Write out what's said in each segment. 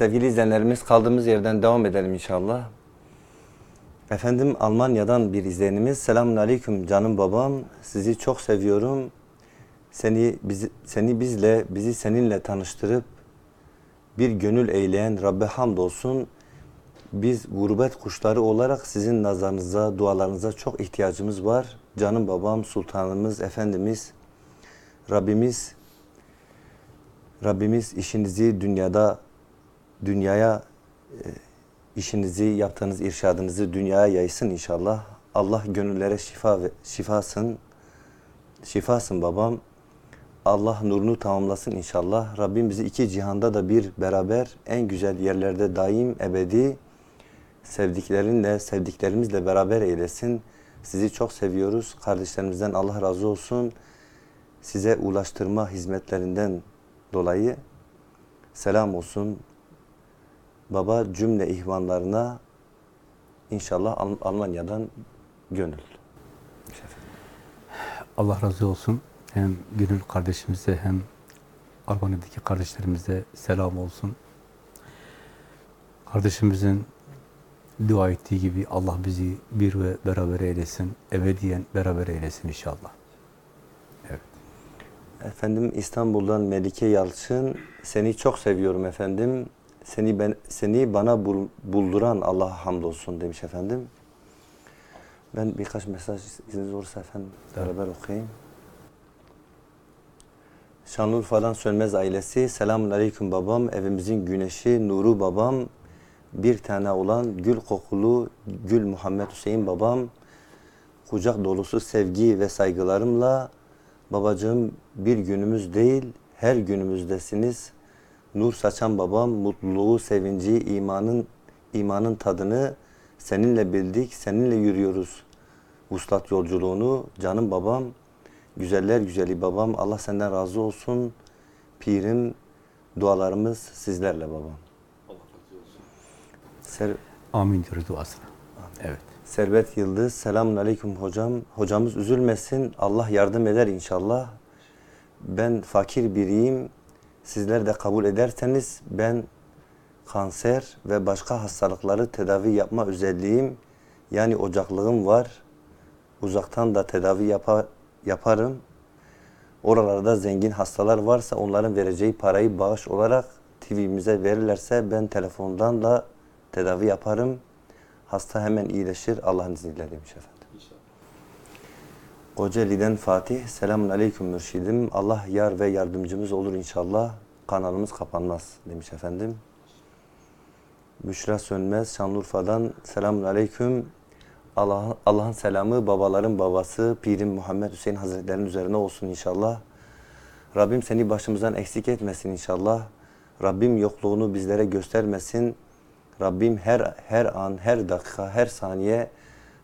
Sevgili izleyenlerimiz kaldığımız yerden devam edelim inşallah. Efendim Almanya'dan bir izleyenimiz. Selamun Aleyküm canım babam. Sizi çok seviyorum. Seni, bizi, seni bizle, bizi seninle tanıştırıp bir gönül eyleyen Rabbe hamdolsun. Biz gurbet kuşları olarak sizin nazarınıza, dualarınıza çok ihtiyacımız var. Canım babam, sultanımız, efendimiz, Rabbimiz Rabbimiz işinizi dünyada dünyaya e, işinizi yaptığınız irşadınızı dünyaya yaysın inşallah. Allah gönüllere şifa ve şifasın. Şifasın babam. Allah nurunu tamamlasın inşallah. Rabbim bizi iki cihanda da bir beraber en güzel yerlerde daim ebedi sevdiklerinle, sevdiklerimizle beraber eylesin. Sizi çok seviyoruz. Kardeşlerimizden Allah razı olsun. Size ulaştırma hizmetlerinden dolayı selam olsun. Baba cümle ihvanlarına inşallah Al- Almanya'dan gönül. Allah razı olsun. Hem Gönül kardeşimize hem Almanya'daki kardeşlerimize selam olsun. Kardeşimizin dua ettiği gibi Allah bizi bir ve beraber eylesin. Ebediyen beraber eylesin inşallah. Evet. Efendim İstanbul'dan Melike Yalçın seni çok seviyorum efendim. Seni ben seni bana bul- bulduran Allah'a hamdolsun demiş efendim. Ben birkaç mesaj izniniz olursa efendim beraber okuyayım. Şanlıurfa'dan Sönmez ailesi. Selamun aleyküm babam. Evimizin güneşi, nuru babam. Bir tane olan gül kokulu Gül Muhammed Hüseyin babam. Kucak dolusu sevgi ve saygılarımla babacığım bir günümüz değil her günümüzdesiniz. Nur saçan babam, mutluluğu, sevinci, imanın imanın tadını seninle bildik, seninle yürüyoruz. Vuslat yolculuğunu canım babam, güzeller güzeli babam. Allah senden razı olsun. Pirim, dualarımız sizlerle babam. Ser, Amin diyoruz duasına. Evet. Servet Yıldız, selamun aleyküm hocam. Hocamız üzülmesin, Allah yardım eder inşallah. Ben fakir biriyim, sizler de kabul ederseniz ben kanser ve başka hastalıkları tedavi yapma özelliğim, yani ocaklığım var. Uzaktan da tedavi yapa- yaparım. Oralarda zengin hastalar varsa onların vereceği parayı bağış olarak TV'mize verirlerse ben telefondan da tedavi yaparım. Hasta hemen iyileşir Allah'ın izniyle demiş efendim. Kocaeli'den Fatih. Selamun aleyküm mürşidim. Allah yar ve yardımcımız olur inşallah. Kanalımız kapanmaz demiş efendim. Büşra Sönmez Şanlıurfa'dan. Selamun aleyküm. Allah- Allah'ın selamı babaların babası Pirim Muhammed Hüseyin Hazretleri'nin üzerine olsun inşallah. Rabbim seni başımızdan eksik etmesin inşallah. Rabbim yokluğunu bizlere göstermesin. Rabbim her her an, her dakika, her saniye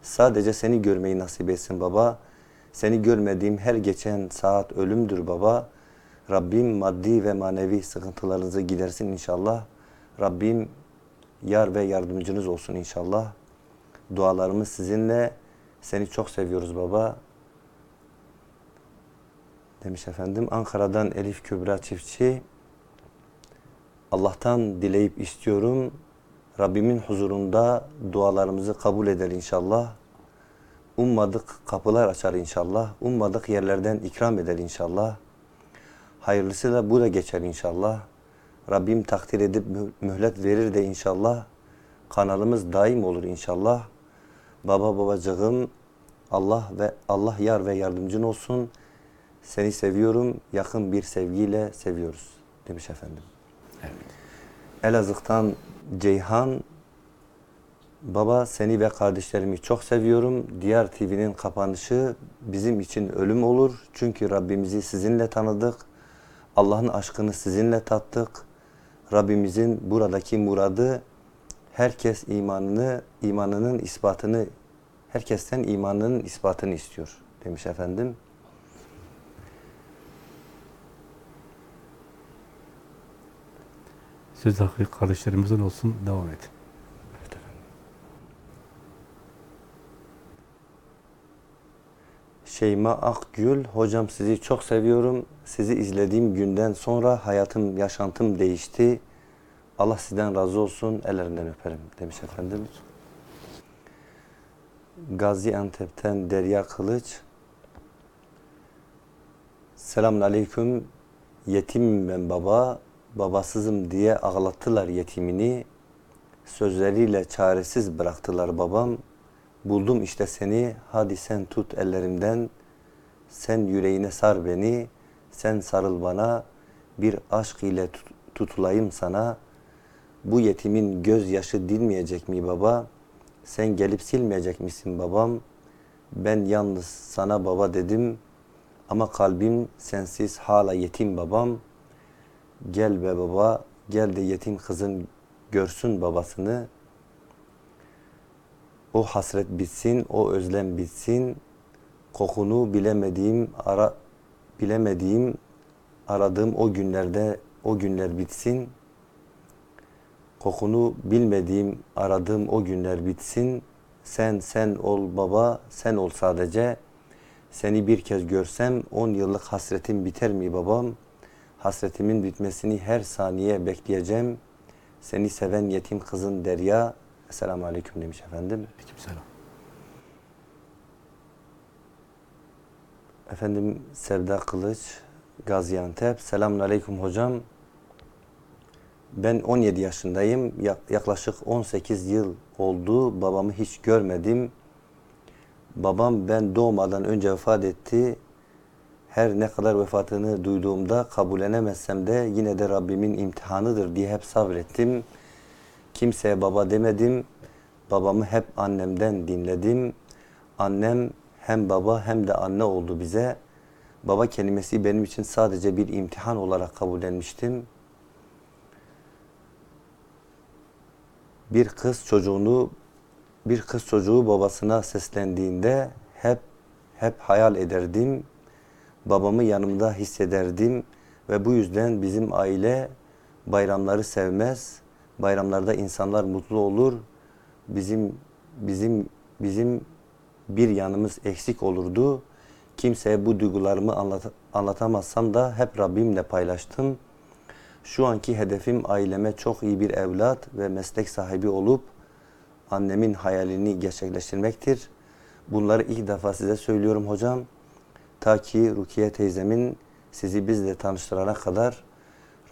sadece seni görmeyi nasip etsin baba. Seni görmediğim her geçen saat ölümdür baba. Rabbim maddi ve manevi sıkıntılarınızı gidersin inşallah. Rabbim yar ve yardımcınız olsun inşallah. Dualarımız sizinle. Seni çok seviyoruz baba. Demiş efendim. Ankara'dan Elif Kübra Çiftçi. Allah'tan dileyip istiyorum. Rabbimin huzurunda dualarımızı kabul eder inşallah. Ummadık kapılar açar inşallah. Ummadık yerlerden ikram eder inşallah. Hayırlısı da bu da geçer inşallah. Rabbim takdir edip mü- mühlet verir de inşallah. Kanalımız daim olur inşallah. Baba babacığım Allah ve Allah yar ve yardımcın olsun. Seni seviyorum. Yakın bir sevgiyle seviyoruz demiş efendim. Elazığ'dan Ceyhan Baba seni ve kardeşlerimi çok seviyorum. Diğer TV'nin kapanışı bizim için ölüm olur. Çünkü Rabbimizi sizinle tanıdık. Allah'ın aşkını sizinle tattık. Rabbimizin buradaki muradı herkes imanını, imanının ispatını, herkesten imanının ispatını istiyor demiş efendim. Söz hakkı kardeşlerimizin olsun. Devam edin. Şeyma Akgül, hocam sizi çok seviyorum. Sizi izlediğim günden sonra hayatım, yaşantım değişti. Allah sizden razı olsun, ellerinden öperim demiş efendim. Gaziantep'ten Derya Kılıç. Selamun aleyküm. Yetimim ben baba. Babasızım diye ağlattılar yetimini. Sözleriyle çaresiz bıraktılar babam. Buldum işte seni. Hadi sen tut ellerimden. Sen yüreğine sar beni. Sen sarıl bana. Bir aşk ile tut- tutulayım sana. Bu yetimin gözyaşı dinmeyecek mi baba? Sen gelip silmeyecek misin babam? Ben yalnız sana baba dedim. Ama kalbim sensiz hala yetim babam. Gel be baba, gel de yetim kızın görsün babasını. O hasret bitsin, o özlem bitsin. Kokunu bilemediğim, ara bilemediğim, aradığım o günlerde o günler bitsin. Kokunu bilmediğim, aradığım o günler bitsin. Sen sen ol baba, sen ol sadece. Seni bir kez görsem on yıllık hasretim biter mi babam? Hasretimin bitmesini her saniye bekleyeceğim. Seni seven yetim kızın Derya. Esselamu Aleyküm demiş efendim. Aleykümselam. Efendim Sevda Kılıç, Gaziantep. Selamun Aleyküm hocam. Ben 17 yaşındayım. Ya- Yaklaşık 18 yıl oldu. Babamı hiç görmedim. Babam ben doğmadan önce vefat etti. Her ne kadar vefatını duyduğumda kabullenemezsem de yine de Rabbimin imtihanıdır diye hep sabrettim. Kimseye baba demedim. Babamı hep annemden dinledim. Annem hem baba hem de anne oldu bize. Baba kelimesi benim için sadece bir imtihan olarak kabullenmiştim. Bir kız çocuğunu bir kız çocuğu babasına seslendiğinde hep hep hayal ederdim. Babamı yanımda hissederdim ve bu yüzden bizim aile bayramları sevmez. Bayramlarda insanlar mutlu olur. Bizim bizim bizim bir yanımız eksik olurdu. Kimseye bu duygularımı anlat anlatamazsam da hep Rabbimle paylaştım. Şu anki hedefim aileme çok iyi bir evlat ve meslek sahibi olup annemin hayalini gerçekleştirmektir. Bunları ilk defa size söylüyorum hocam. Ta ki Rukiye teyzemin sizi bizle tanıştırana kadar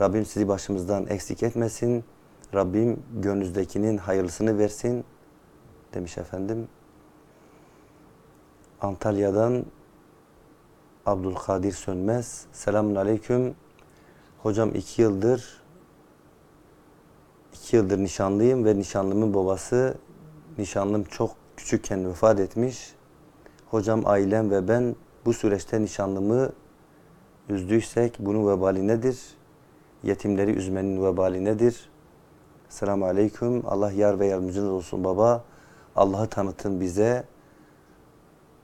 Rabbim sizi başımızdan eksik etmesin. Rabbim gönlünüzdekinin hayırlısını versin demiş efendim. Antalya'dan Abdülkadir Sönmez. Selamun Aleyküm. Hocam iki yıldır iki yıldır nişanlıyım ve nişanlımın babası nişanlım çok küçükken vefat etmiş. Hocam ailem ve ben bu süreçte nişanlımı üzdüysek bunun vebali nedir? Yetimleri üzmenin vebali nedir? Selamun Aleyküm. Allah yar ve yardımcınız olsun baba. Allah'ı tanıtın bize.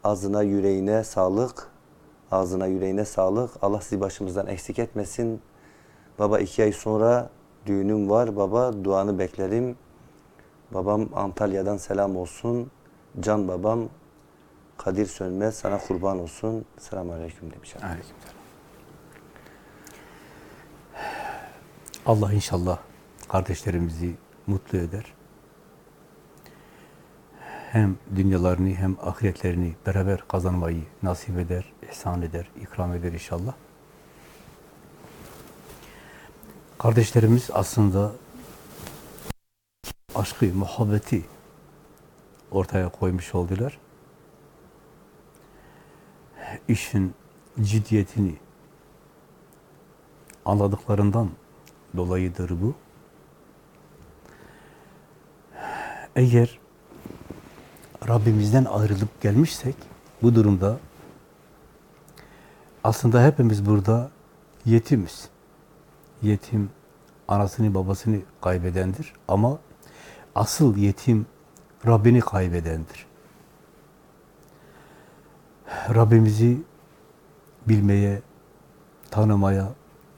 Ağzına yüreğine sağlık. Ağzına yüreğine sağlık. Allah sizi başımızdan eksik etmesin. Baba iki ay sonra düğünüm var. Baba duanı beklerim. Babam Antalya'dan selam olsun. Can babam Kadir Sönmez sana kurban olsun. Selamun Aleyküm demiş. efendim. Aleykümselam. Allah inşallah kardeşlerimizi mutlu eder. Hem dünyalarını hem ahiretlerini beraber kazanmayı nasip eder, ihsan eder, ikram eder inşallah. Kardeşlerimiz aslında aşkı, muhabbeti ortaya koymuş oldular. İşin ciddiyetini anladıklarından dolayıdır bu. Eğer Rabbimizden ayrılıp gelmişsek bu durumda aslında hepimiz burada yetimiz. Yetim anasını babasını kaybedendir ama asıl yetim Rabbini kaybedendir. Rabbimizi bilmeye, tanımaya,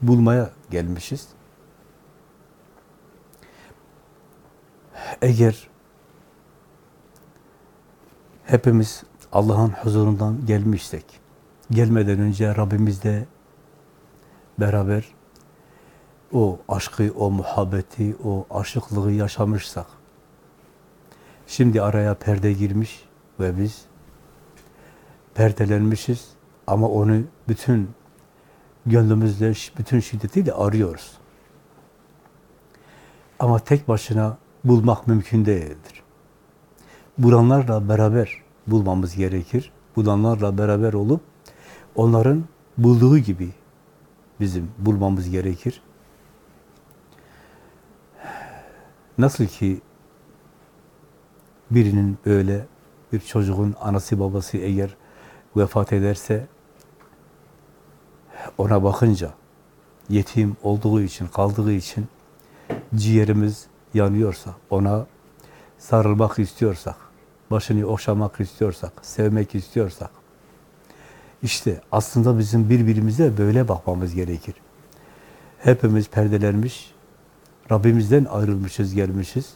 bulmaya gelmişiz. Eğer hepimiz Allah'ın huzurundan gelmişsek, gelmeden önce Rabbimizle beraber o aşkı, o muhabbeti, o aşıklığı yaşamışsak, şimdi araya perde girmiş ve biz perdelenmişiz ama onu bütün gönlümüzle, bütün şiddetiyle arıyoruz. Ama tek başına bulmak mümkün değildir. Bulanlarla beraber bulmamız gerekir. Bulanlarla beraber olup onların bulduğu gibi bizim bulmamız gerekir. Nasıl ki birinin böyle bir çocuğun anası babası eğer vefat ederse ona bakınca yetim olduğu için, kaldığı için ciğerimiz yanıyorsa, ona sarılmak istiyorsak, başını okşamak istiyorsak, sevmek istiyorsak, işte aslında bizim birbirimize böyle bakmamız gerekir. Hepimiz perdelenmiş, Rabbimizden ayrılmışız, gelmişiz.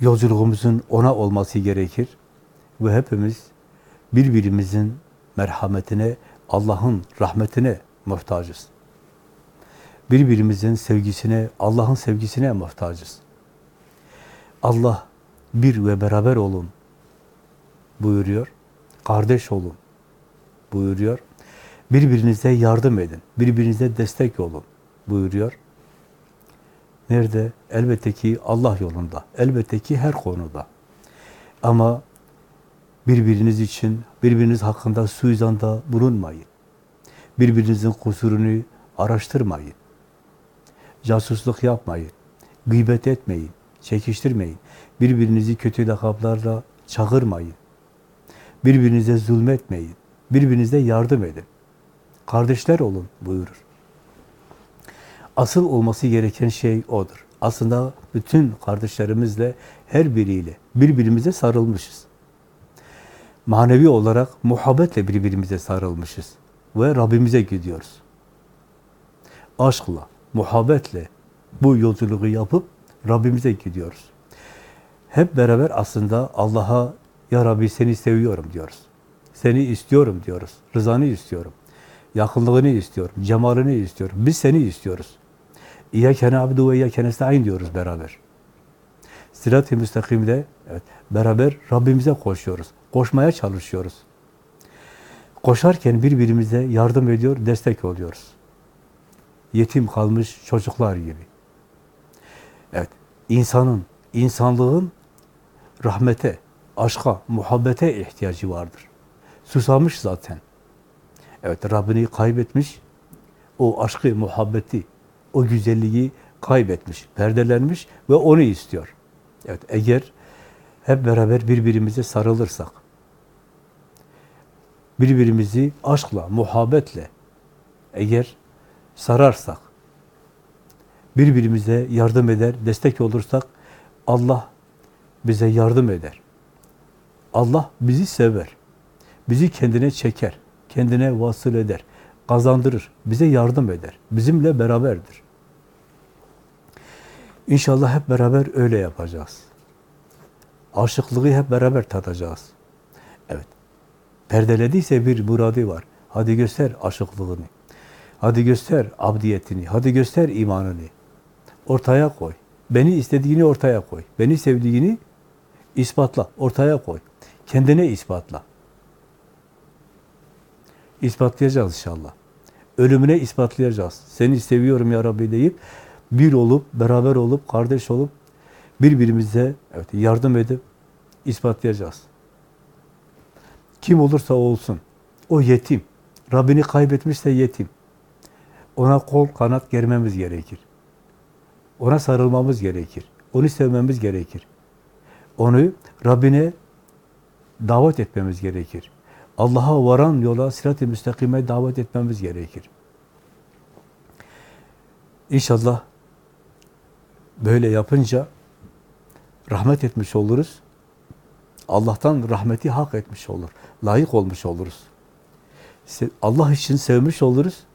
Yolculuğumuzun ona olması gerekir. Ve hepimiz birbirimizin merhametine, Allah'ın rahmetine muhtacız. Birbirimizin sevgisine, Allah'ın sevgisine muhtacız. Allah bir ve beraber olun buyuruyor. Kardeş olun buyuruyor. Birbirinize yardım edin. Birbirinize destek olun buyuruyor. Nerede? Elbette ki Allah yolunda. Elbette ki her konuda. Ama birbiriniz için, birbiriniz hakkında suizanda bulunmayın. Birbirinizin kusurunu araştırmayın. Casusluk yapmayın. Gıybet etmeyin. Çekiştirmeyin. Birbirinizi kötü lakaplarla çağırmayın. Birbirinize zulmetmeyin. Birbirinize yardım edin. Kardeşler olun buyurur. Asıl olması gereken şey odur. Aslında bütün kardeşlerimizle, her biriyle birbirimize sarılmışız. Manevi olarak muhabbetle birbirimize sarılmışız. Ve Rabbimize gidiyoruz. Aşkla, muhabbetle bu yolculuğu yapıp Rabbimize gidiyoruz. Hep beraber aslında Allah'a Ya Rabbi seni seviyorum diyoruz. Seni istiyorum diyoruz. Rızanı istiyorum. Yakınlığını istiyorum. Cemalini istiyorum. Biz seni istiyoruz. İyyâke na'budu ve iyyâke nestaîn diyoruz beraber. Sirat-i müstakimde evet, beraber Rabbimize koşuyoruz. Koşmaya çalışıyoruz. Koşarken birbirimize yardım ediyor, destek oluyoruz. Yetim kalmış çocuklar gibi. İnsanın, insanlığın rahmete, aşka, muhabbete ihtiyacı vardır. Susamış zaten. Evet, Rabbini kaybetmiş, o aşkı, muhabbeti, o güzelliği kaybetmiş, perdelenmiş ve onu istiyor. Evet, eğer hep beraber birbirimize sarılırsak, birbirimizi aşkla, muhabbetle eğer sararsak, birbirimize yardım eder, destek olursak, Allah bize yardım eder. Allah bizi sever. Bizi kendine çeker, kendine vasıl eder, kazandırır, bize yardım eder, bizimle beraberdir. İnşallah hep beraber öyle yapacağız. Aşıklığı hep beraber tadacağız. Evet. Perdelediyse bir muradı var. Hadi göster aşıklığını. Hadi göster abdiyetini. Hadi göster imanını. Ortaya koy. Beni istediğini ortaya koy. Beni sevdiğini ispatla, ortaya koy. Kendine ispatla. İspatlayacağız inşallah. Ölümüne ispatlayacağız. Seni seviyorum ya Rabbi deyip bir olup, beraber olup, kardeş olup birbirimize evet, yardım edip ispatlayacağız. Kim olursa olsun. O yetim. Rabbini kaybetmişse yetim. Ona kol kanat germemiz gerekir. Ona sarılmamız gerekir. Onu sevmemiz gerekir. Onu Rabbine davet etmemiz gerekir. Allah'a varan yola, sirat-i müstakime davet etmemiz gerekir. İnşallah böyle yapınca rahmet etmiş oluruz. Allah'tan rahmeti hak etmiş olur. Layık olmuş oluruz. Allah için sevmiş oluruz.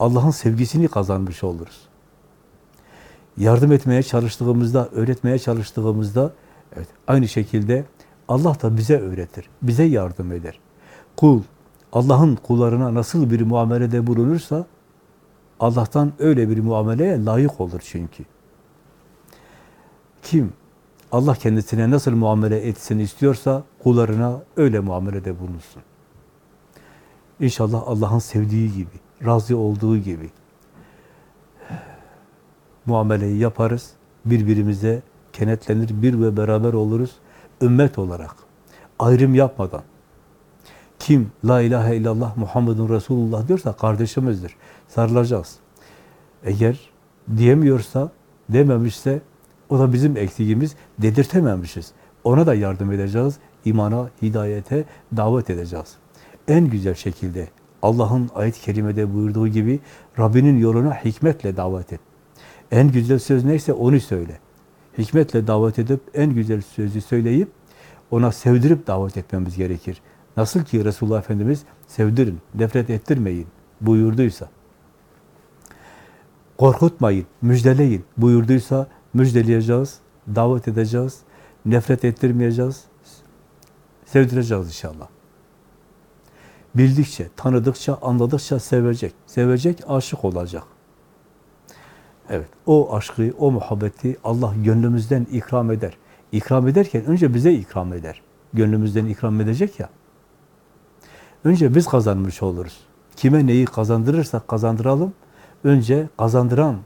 Allah'ın sevgisini kazanmış oluruz. Yardım etmeye çalıştığımızda, öğretmeye çalıştığımızda evet, aynı şekilde Allah da bize öğretir, bize yardım eder. Kul Allah'ın kullarına nasıl bir muamelede bulunursa Allah'tan öyle bir muameleye layık olur çünkü. Kim Allah kendisine nasıl muamele etsin istiyorsa kullarına öyle muamelede bulunsun. İnşallah Allah'ın sevdiği gibi, razı olduğu gibi muameleyi yaparız. Birbirimize kenetlenir, bir ve beraber oluruz. Ümmet olarak, ayrım yapmadan. Kim La ilahe illallah Muhammedun Resulullah diyorsa kardeşimizdir. Sarılacağız. Eğer diyemiyorsa, dememişse o da bizim eksiğimiz, dedirtememişiz. Ona da yardım edeceğiz. imana, hidayete davet edeceğiz. En güzel şekilde Allah'ın ayet-i kerimede buyurduğu gibi Rabbinin yoluna hikmetle davet et. En güzel söz neyse onu söyle. Hikmetle davet edip en güzel sözü söyleyip ona sevdirip davet etmemiz gerekir. Nasıl ki Resulullah Efendimiz sevdirin, nefret ettirmeyin buyurduysa, korkutmayın, müjdeleyin buyurduysa müjdeleyeceğiz, davet edeceğiz, nefret ettirmeyeceğiz, sevdireceğiz inşallah. Bildikçe, tanıdıkça, anladıkça sevecek. Sevecek, aşık olacak. Evet, o aşkı, o muhabbeti Allah gönlümüzden ikram eder. İkram ederken önce bize ikram eder. Gönlümüzden ikram edecek ya. Önce biz kazanmış oluruz. Kime neyi kazandırırsak kazandıralım. Önce kazandıran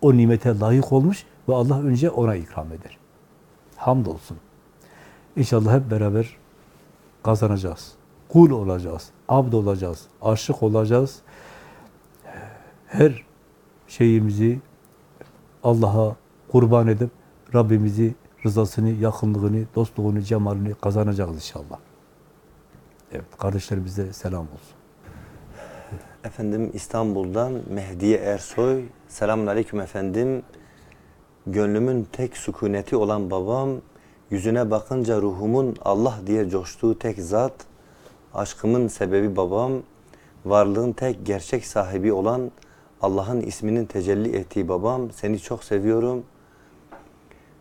o nimete layık olmuş ve Allah önce ona ikram eder. Hamdolsun. İnşallah hep beraber kazanacağız. Kul olacağız, abd olacağız, aşık olacağız. Her şeyimizi Allah'a kurban edip Rabbimizi rızasını, yakınlığını, dostluğunu, cemalini kazanacağız inşallah. Evet, kardeşlerimize selam olsun. Efendim İstanbul'dan Mehdiye Ersoy. Selamun Aleyküm efendim. Gönlümün tek sükuneti olan babam, yüzüne bakınca ruhumun Allah diye coştuğu tek zat, aşkımın sebebi babam, varlığın tek gerçek sahibi olan Allah'ın isminin tecelli ettiği babam, seni çok seviyorum.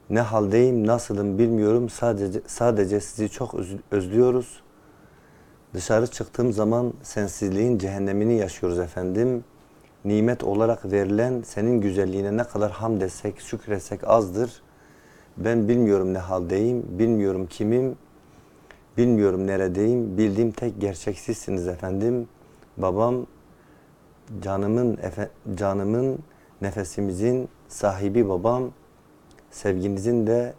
Ne haldeyim, nasılım bilmiyorum. Sadece sadece sizi çok öz- özlüyoruz. Dışarı çıktığım zaman sensizliğin cehennemini yaşıyoruz efendim. Nimet olarak verilen senin güzelliğine ne kadar hamd etsek, şükretsek azdır. Ben bilmiyorum ne haldeyim, bilmiyorum kimim, bilmiyorum neredeyim. Bildiğim tek gerçek sizsiniz efendim. Babam canımın efe, canımın nefesimizin sahibi babam. Sevginizin de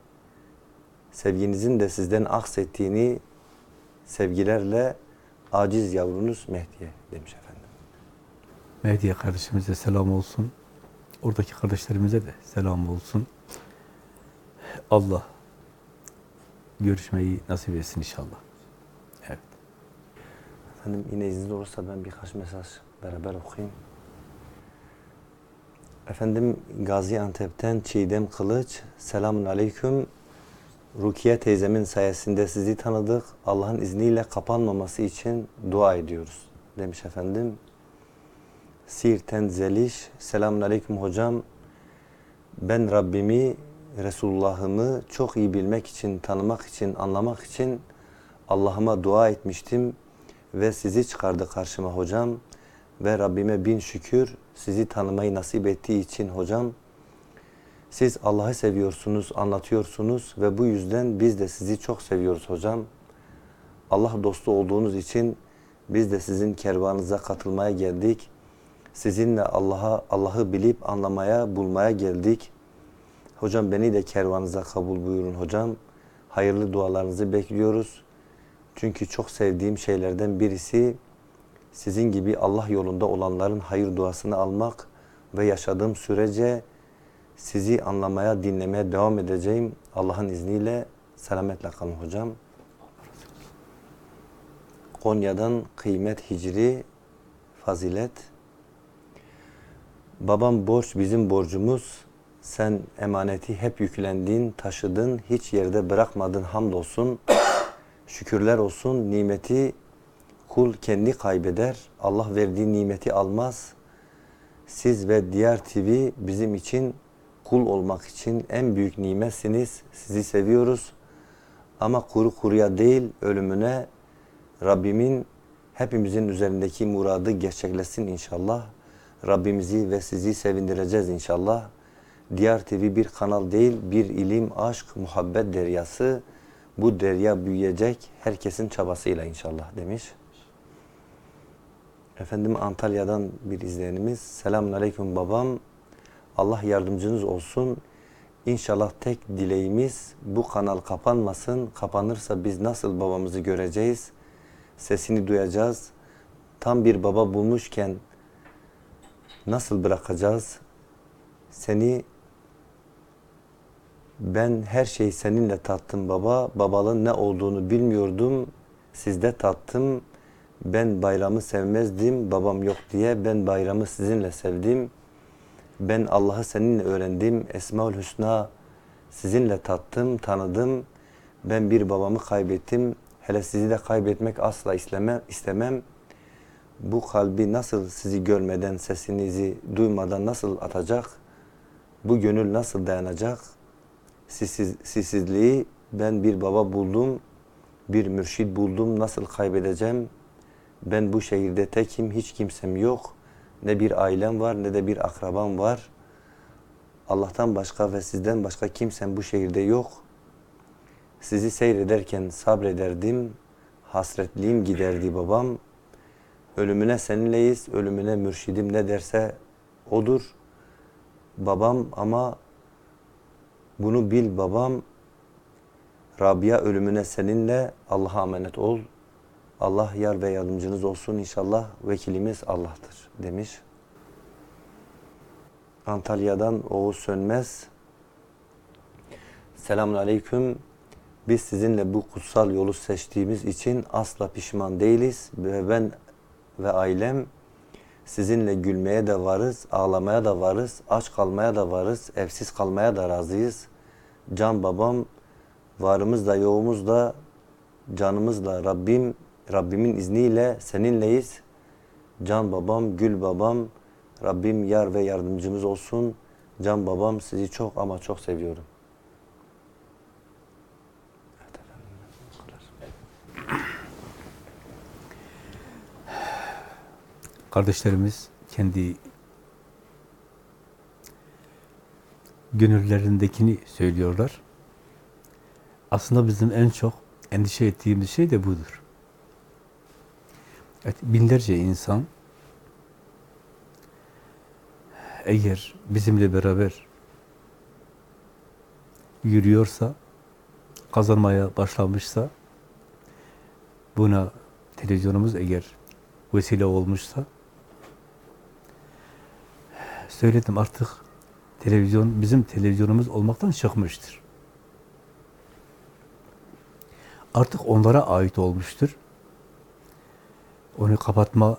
sevginizin de sizden aksettiğini sevgilerle aciz yavrunuz Mehdi'ye demiş efendim. Mehdiye kardeşimize selam olsun. Oradaki kardeşlerimize de selam olsun. Allah görüşmeyi nasip etsin inşallah. Evet. Efendim yine izniniz olursa ben birkaç mesaj beraber okuyayım. Efendim Gaziantep'ten Çiğdem Kılıç. Selamun Aleyküm. Rukiye teyzemin sayesinde sizi tanıdık. Allah'ın izniyle kapanmaması için dua ediyoruz demiş efendim. Siirt'ten Zeliş. Selamun Aleyküm hocam. Ben Rabbimi, Resulullah'ımı çok iyi bilmek için, tanımak için, anlamak için Allah'ıma dua etmiştim ve sizi çıkardı karşıma hocam. Ve Rabbime bin şükür sizi tanımayı nasip ettiği için hocam. Siz Allah'ı seviyorsunuz, anlatıyorsunuz ve bu yüzden biz de sizi çok seviyoruz hocam. Allah dostu olduğunuz için biz de sizin kervanınıza katılmaya geldik. Sizinle Allah'a Allah'ı bilip anlamaya, bulmaya geldik. Hocam beni de kervanınıza kabul buyurun hocam. Hayırlı dualarınızı bekliyoruz. Çünkü çok sevdiğim şeylerden birisi sizin gibi Allah yolunda olanların hayır duasını almak ve yaşadığım sürece sizi anlamaya, dinlemeye devam edeceğim. Allah'ın izniyle selametle kalın hocam. Konya'dan kıymet hicri, fazilet. Babam borç bizim borcumuz. Sen emaneti hep yüklendin, taşıdın, hiç yerde bırakmadın hamdolsun. Şükürler olsun nimeti kul kendi kaybeder. Allah verdiği nimeti almaz. Siz ve diğer TV bizim için kul olmak için en büyük nimetsiniz. Sizi seviyoruz. Ama kuru kuruya değil ölümüne Rabbimin hepimizin üzerindeki muradı gerçekleşsin inşallah. Rabbimizi ve sizi sevindireceğiz inşallah. Diyar TV bir kanal değil, bir ilim, aşk, muhabbet deryası. Bu derya büyüyecek herkesin çabasıyla inşallah demiş. Efendim Antalya'dan bir izleyenimiz. Selamun Aleyküm babam. Allah yardımcınız olsun. İnşallah tek dileğimiz bu kanal kapanmasın. Kapanırsa biz nasıl babamızı göreceğiz? Sesini duyacağız. Tam bir baba bulmuşken nasıl bırakacağız? Seni ben her şeyi seninle tattım baba. Babalığın ne olduğunu bilmiyordum. Sizde tattım. Ben bayramı sevmezdim. Babam yok diye ben bayramı sizinle sevdim. Ben Allah'ı seninle öğrendim. Esmaül Hüsna sizinle tattım, tanıdım. Ben bir babamı kaybettim. Hele sizi de kaybetmek asla istemem. istemem. Bu kalbi nasıl sizi görmeden, sesinizi duymadan nasıl atacak? Bu gönül nasıl dayanacak? Sizsiz, sizsizliği ben bir baba buldum, bir mürşid buldum. Nasıl kaybedeceğim? Ben bu şehirde tekim, hiç kimsem yok. Ne bir ailem var ne de bir akrabam var. Allah'tan başka ve sizden başka kimsem bu şehirde yok. Sizi seyrederken sabrederdim. Hasretliğim giderdi babam. Ölümüne seninleyiz, ölümüne mürşidim ne derse odur. Babam ama bunu bil babam. Rabia ölümüne seninle Allah'a emanet ol. Allah yar ve yardımcınız olsun inşallah. Vekilimiz Allah'tır demiş. Antalya'dan Oğuz Sönmez. Selamun Aleyküm. Biz sizinle bu kutsal yolu seçtiğimiz için asla pişman değiliz. Ve ben ve ailem sizinle gülmeye de varız, ağlamaya da varız, aç kalmaya da varız, evsiz kalmaya da razıyız. Can babam, varımız da yoğumuz da canımızla Rabbim, Rabbimin izniyle seninleyiz. Can babam, gül babam, Rabbim yar ve yardımcımız olsun. Can babam sizi çok ama çok seviyorum. Evet efendim, bu kadar. Kardeşlerimiz kendi gönüllerindekini söylüyorlar. Aslında bizim en çok endişe ettiğimiz şey de budur. Evet, binlerce insan eğer bizimle beraber yürüyorsa, kazanmaya başlamışsa, buna televizyonumuz eğer vesile olmuşsa, söyledim artık televizyon bizim televizyonumuz olmaktan çıkmıştır. Artık onlara ait olmuştur. Onu kapatma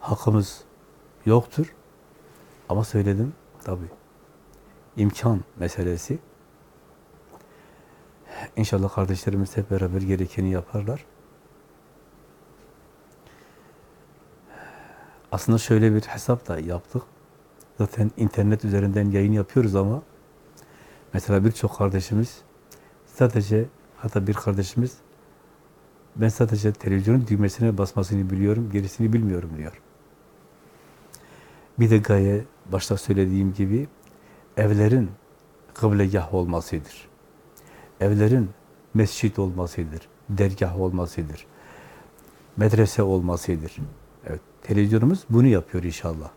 hakkımız yoktur. Ama söyledim tabi. imkan meselesi. İnşallah kardeşlerimiz hep beraber gerekeni yaparlar. Aslında şöyle bir hesap da yaptık. Zaten internet üzerinden yayın yapıyoruz ama mesela birçok kardeşimiz sadece hatta bir kardeşimiz ben sadece televizyonun düğmesine basmasını biliyorum, gerisini bilmiyorum diyor. Bir de gaye başta söylediğim gibi evlerin kıblegah olmasıdır. Evlerin mescit olmasıdır, dergah olmasıdır, medrese olmasıdır. Televizyonumuz bunu yapıyor inşallah.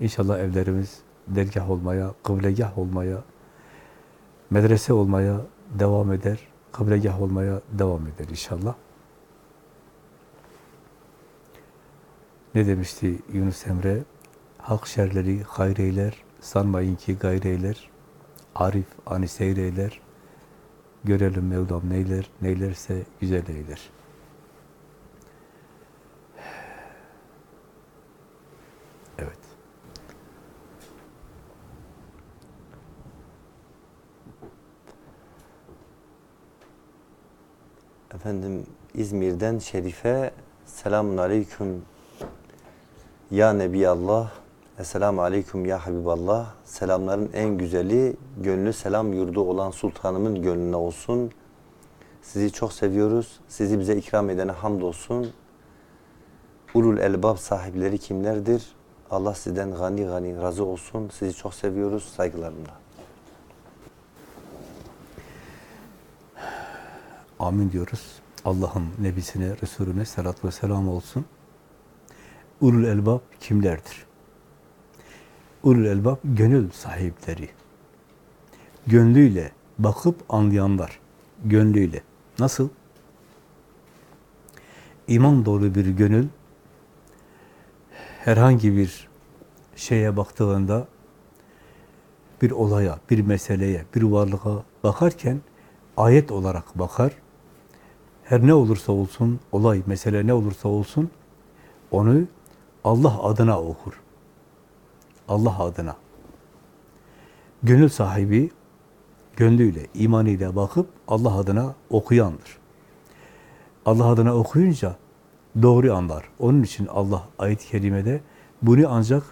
İnşallah evlerimiz dergah olmaya, kıblegah olmaya, medrese olmaya devam eder, kıblegah olmaya devam eder inşallah. Ne demişti Yunus Emre? Hak şerleri hayreyler, sanmayın ki gayreyler, arif ani seyreyler, görelim Mevlam neyler, neylerse güzel eyler. Evet. Efendim İzmir'den Şerife selamun aleyküm ya Nebiyallah Esselamu aleyküm ya Habiballah selamların en güzeli gönlü selam yurdu olan sultanımın gönlüne olsun Sizi çok seviyoruz. Sizi bize ikram edene hamdolsun. Ulul elbab sahipleri kimlerdir? Allah sizden gani gani razı olsun. Sizi çok seviyoruz. Saygılarımla. Amin diyoruz. Allah'ın nebisine, Resulüne selat ve selam olsun. Ulul elbab kimlerdir? Ulul elbab gönül sahipleri. Gönlüyle bakıp anlayanlar. Gönlüyle. Nasıl? İman dolu bir gönül herhangi bir şeye baktığında bir olaya, bir meseleye, bir varlığa bakarken ayet olarak bakar. Her ne olursa olsun, olay, mesele ne olursa olsun onu Allah adına okur. Allah adına. Gönül sahibi gönlüyle, imanıyla bakıp Allah adına okuyandır. Allah adına okuyunca doğru anlar. Onun için Allah ayet-i kerimede bunu ancak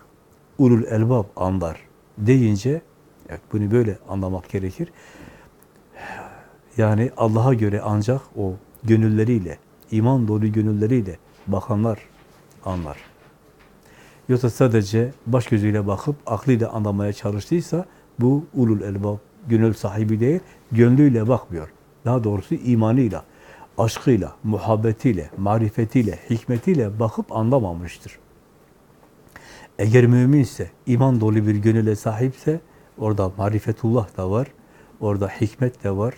ulul elbab anlar deyince evet bunu böyle anlamak gerekir. Yani Allah'a göre ancak o gönülleriyle, iman dolu gönülleriyle bakanlar anlar. Yoksa sadece baş gözüyle bakıp aklıyla anlamaya çalıştıysa bu ulul elbab, gönül sahibi değil, gönlüyle bakmıyor. Daha doğrusu imanıyla, aşkıyla, muhabbetiyle, marifetiyle, hikmetiyle bakıp anlamamıştır. Eğer müminse, iman dolu bir gönüle sahipse, orada marifetullah da var, orada hikmet de var.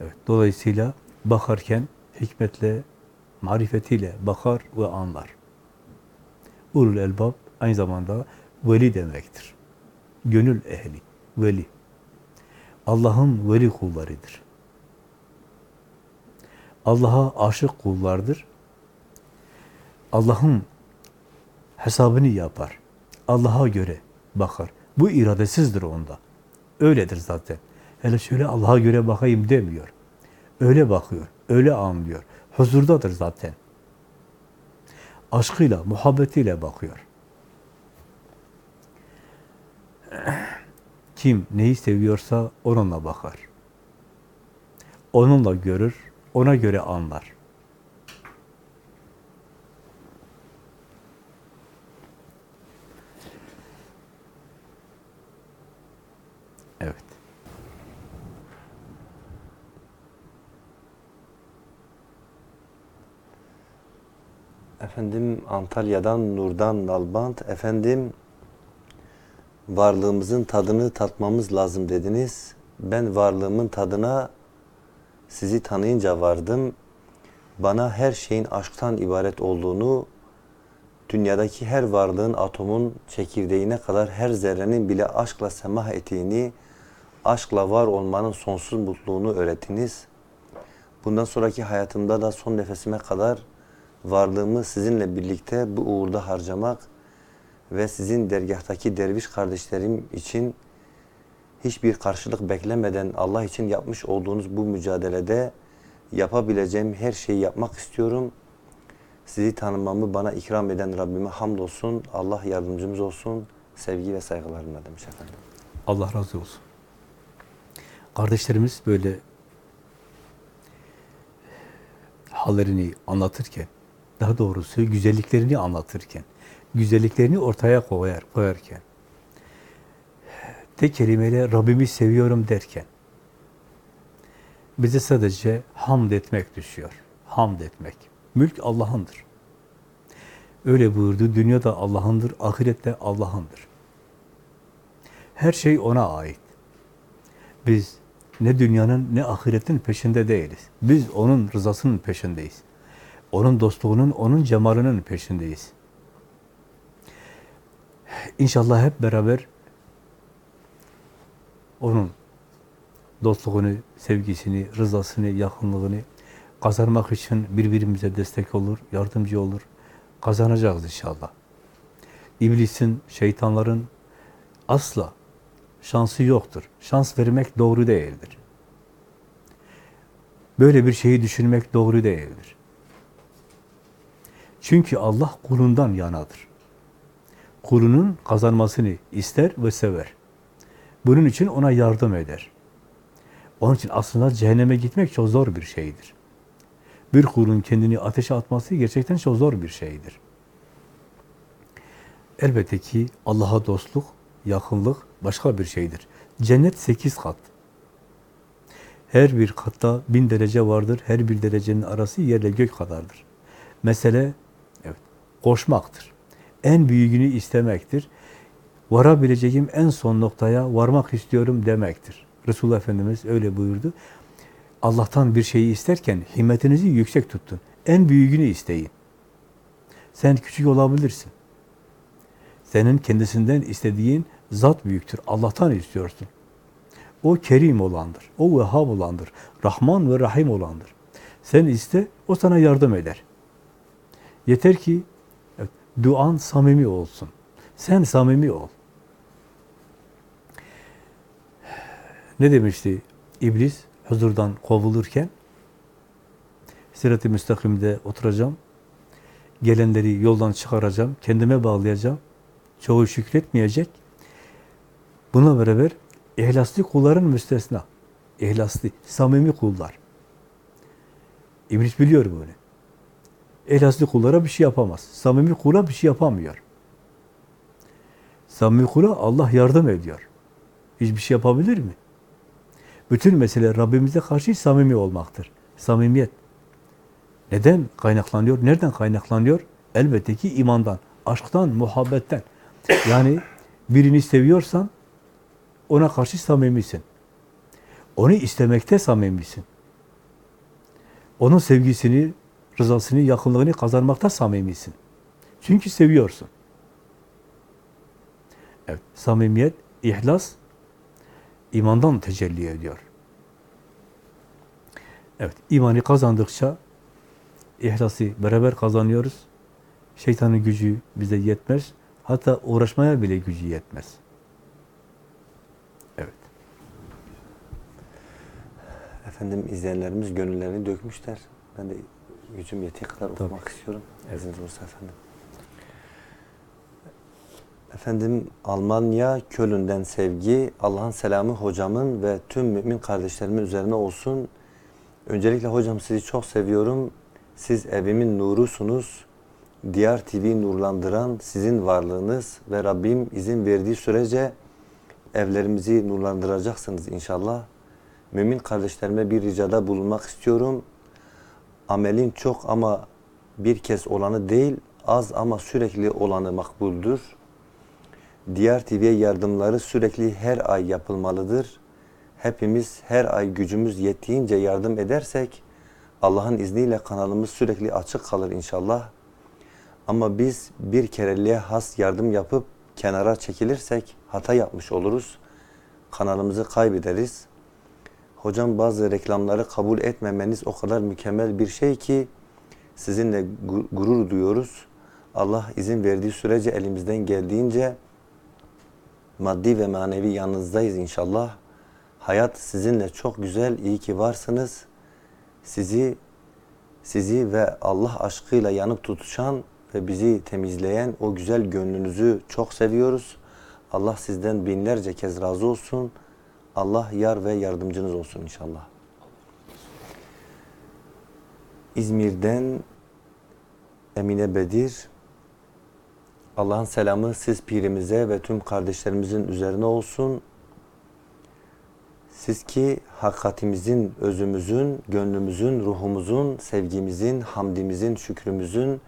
Evet, dolayısıyla bakarken hikmetle, marifetiyle bakar ve anlar. Ulul elbab aynı zamanda veli demektir. Gönül ehli, veli. Allah'ın veli kullarıdır. Allah'a aşık kullardır. Allah'ın hesabını yapar. Allah'a göre bakar. Bu iradesizdir onda. Öyledir zaten. Hele şöyle Allah'a göre bakayım demiyor. Öyle bakıyor, öyle anlıyor. Huzurdadır zaten. Aşkıyla, muhabbetiyle bakıyor. Kim neyi seviyorsa onunla bakar. Onunla görür, ona göre anlar. Evet. Efendim Antalya'dan Nurdan Nalbant. Efendim varlığımızın tadını tatmamız lazım dediniz. Ben varlığımın tadına sizi tanıyınca vardım. Bana her şeyin aşktan ibaret olduğunu, dünyadaki her varlığın atomun çekirdeğine kadar her zerrenin bile aşkla semah ettiğini, aşkla var olmanın sonsuz mutluluğunu öğrettiniz. Bundan sonraki hayatımda da son nefesime kadar varlığımı sizinle birlikte bu uğurda harcamak ve sizin dergahtaki derviş kardeşlerim için hiçbir karşılık beklemeden Allah için yapmış olduğunuz bu mücadelede yapabileceğim her şeyi yapmak istiyorum. Sizi tanımamı bana ikram eden Rabbime hamdolsun. Allah yardımcımız olsun. Sevgi ve saygılarımla demiş efendim. Allah razı olsun. Kardeşlerimiz böyle hallerini anlatırken, daha doğrusu güzelliklerini anlatırken, güzelliklerini ortaya koyar, koyarken, tek kelimeyle Rabbimi seviyorum derken, bize sadece hamd etmek düşüyor. Hamd etmek. Mülk Allah'ındır. Öyle buyurdu, dünya da Allah'ındır, ahirette Allah'ındır. Her şey O'na ait. Biz ne dünyanın ne ahiretin peşinde değiliz. Biz O'nun rızasının peşindeyiz. O'nun dostluğunun, O'nun cemalinin peşindeyiz. İnşallah hep beraber O'nun dostluğunu, sevgisini, rızasını, yakınlığını kazanmak için birbirimize destek olur, yardımcı olur. Kazanacağız inşallah. İblisin, şeytanların asla şansı yoktur. Şans vermek doğru değildir. Böyle bir şeyi düşünmek doğru değildir. Çünkü Allah kulundan yanadır. Kulunun kazanmasını ister ve sever. Bunun için ona yardım eder. Onun için aslında cehenneme gitmek çok zor bir şeydir. Bir kulun kendini ateşe atması gerçekten çok zor bir şeydir. Elbette ki Allah'a dostluk, yakınlık başka bir şeydir. Cennet sekiz kat. Her bir katta bin derece vardır. Her bir derecenin arası yerle gök kadardır. Mesele koşmaktır. En büyüğünü istemektir. Varabileceğim en son noktaya varmak istiyorum demektir. Resulullah Efendimiz öyle buyurdu. Allah'tan bir şeyi isterken himmetinizi yüksek tutun. En büyüğünü isteyin. Sen küçük olabilirsin. Senin kendisinden istediğin zat büyüktür. Allah'tan istiyorsun. O kerim olandır. O vehhab olandır. Rahman ve Rahim olandır. Sen iste, o sana yardım eder. Yeter ki duan samimi olsun. Sen samimi ol. Ne demişti iblis huzurdan kovulurken? Sirat-i müstakimde oturacağım. Gelenleri yoldan çıkaracağım. Kendime bağlayacağım. Çoğu şükretmeyecek. Buna beraber ihlaslı kulların müstesna. İhlaslı, samimi kullar. İblis biliyor bunu. İhlaslı kullara bir şey yapamaz. Samimi kula bir şey yapamıyor. Samimi kula Allah yardım ediyor. Hiçbir şey yapabilir mi? Bütün mesele Rabbimize karşı samimi olmaktır. Samimiyet. Neden kaynaklanıyor? Nereden kaynaklanıyor? Elbette ki imandan, aşktan, muhabbetten. Yani birini seviyorsan ona karşı samimisin. Onu istemekte samimisin. Onun sevgisini, rızasını, yakınlığını kazanmakta samimisin. Çünkü seviyorsun. Evet, samimiyet, ihlas imandan tecelli ediyor. Evet, imanı kazandıkça ihlası beraber kazanıyoruz. Şeytanın gücü bize yetmez. Hatta uğraşmaya bile gücü yetmez. Evet. Efendim izleyenlerimiz gönüllerini dökmüşler. Ben de gücüm yettiği kadar okumak istiyorum. Evet. İzniniz olursa efendim. Efendim Almanya Köln'den sevgi, Allah'ın selamı hocamın ve tüm mümin kardeşlerimin üzerine olsun. Öncelikle hocam sizi çok seviyorum. Siz evimin nurusunuz. Diyar TV nurlandıran sizin varlığınız ve Rabbim izin verdiği sürece evlerimizi nurlandıracaksınız inşallah. Mümin kardeşlerime bir ricada bulunmak istiyorum. Amelin çok ama bir kez olanı değil, az ama sürekli olanı makbuldür. Diğer TV'ye yardımları sürekli her ay yapılmalıdır. Hepimiz her ay gücümüz yettiğince yardım edersek Allah'ın izniyle kanalımız sürekli açık kalır inşallah. Ama biz bir kereliğe has yardım yapıp kenara çekilirsek hata yapmış oluruz. Kanalımızı kaybederiz. Hocam bazı reklamları kabul etmemeniz o kadar mükemmel bir şey ki sizinle gu- gurur duyuyoruz. Allah izin verdiği sürece elimizden geldiğince maddi ve manevi yanınızdayız inşallah. Hayat sizinle çok güzel, iyi ki varsınız. Sizi sizi ve Allah aşkıyla yanıp tutuşan ve bizi temizleyen o güzel gönlünüzü çok seviyoruz. Allah sizden binlerce kez razı olsun. Allah yar ve yardımcınız olsun inşallah. İzmir'den Emine Bedir Allah'ın selamı siz pirimize ve tüm kardeşlerimizin üzerine olsun. Siz ki hakikatimizin, özümüzün, gönlümüzün, ruhumuzun, sevgimizin, hamdimizin, şükrümüzün,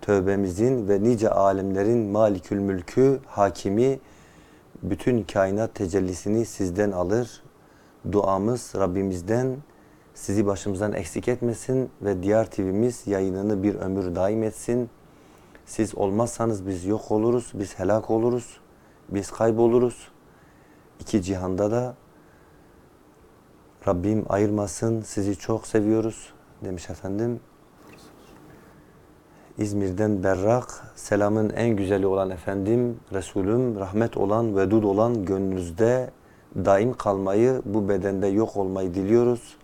tövbemizin ve nice alemlerin malikül mülkü, hakimi, bütün kainat tecellisini sizden alır. Duamız Rabbimizden sizi başımızdan eksik etmesin ve diğer TV'miz yayınını bir ömür daim etsin. Siz olmazsanız biz yok oluruz, biz helak oluruz, biz kayboluruz. İki cihanda da Rabbim ayırmasın, sizi çok seviyoruz demiş efendim. İzmir'den Berrak, selamın en güzeli olan efendim, Resulüm, rahmet olan, vedud olan gönlünüzde daim kalmayı, bu bedende yok olmayı diliyoruz.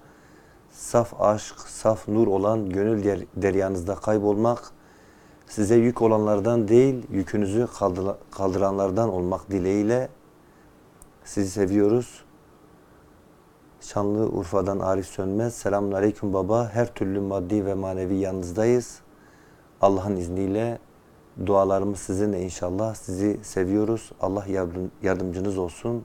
Saf aşk, saf nur olan gönül der- deryanızda kaybolmak, size yük olanlardan değil, yükünüzü kaldıra- kaldıranlardan olmak dileğiyle sizi seviyoruz. Şanlıurfa'dan Arif Sönmez. Selamun Aleyküm baba. Her türlü maddi ve manevi yanınızdayız. Allah'ın izniyle dualarımız sizinle inşallah. Sizi seviyoruz. Allah yardım, yardımcınız olsun.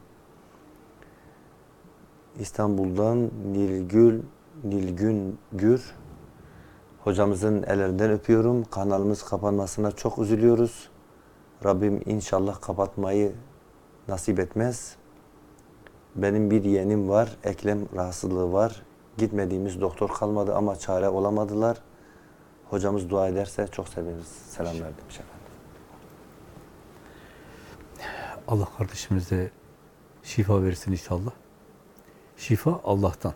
İstanbul'dan Nilgül, Nilgün Gür. Hocamızın ellerinden öpüyorum. Kanalımız kapanmasına çok üzülüyoruz. Rabbim inşallah kapatmayı nasip etmez. Benim bir yeğenim var, eklem rahatsızlığı var. Gitmediğimiz doktor kalmadı ama çare olamadılar. Hocamız dua ederse çok seviniriz. Selamlar demiş efendim. Allah kardeşimize şifa versin inşallah. Şifa Allah'tan.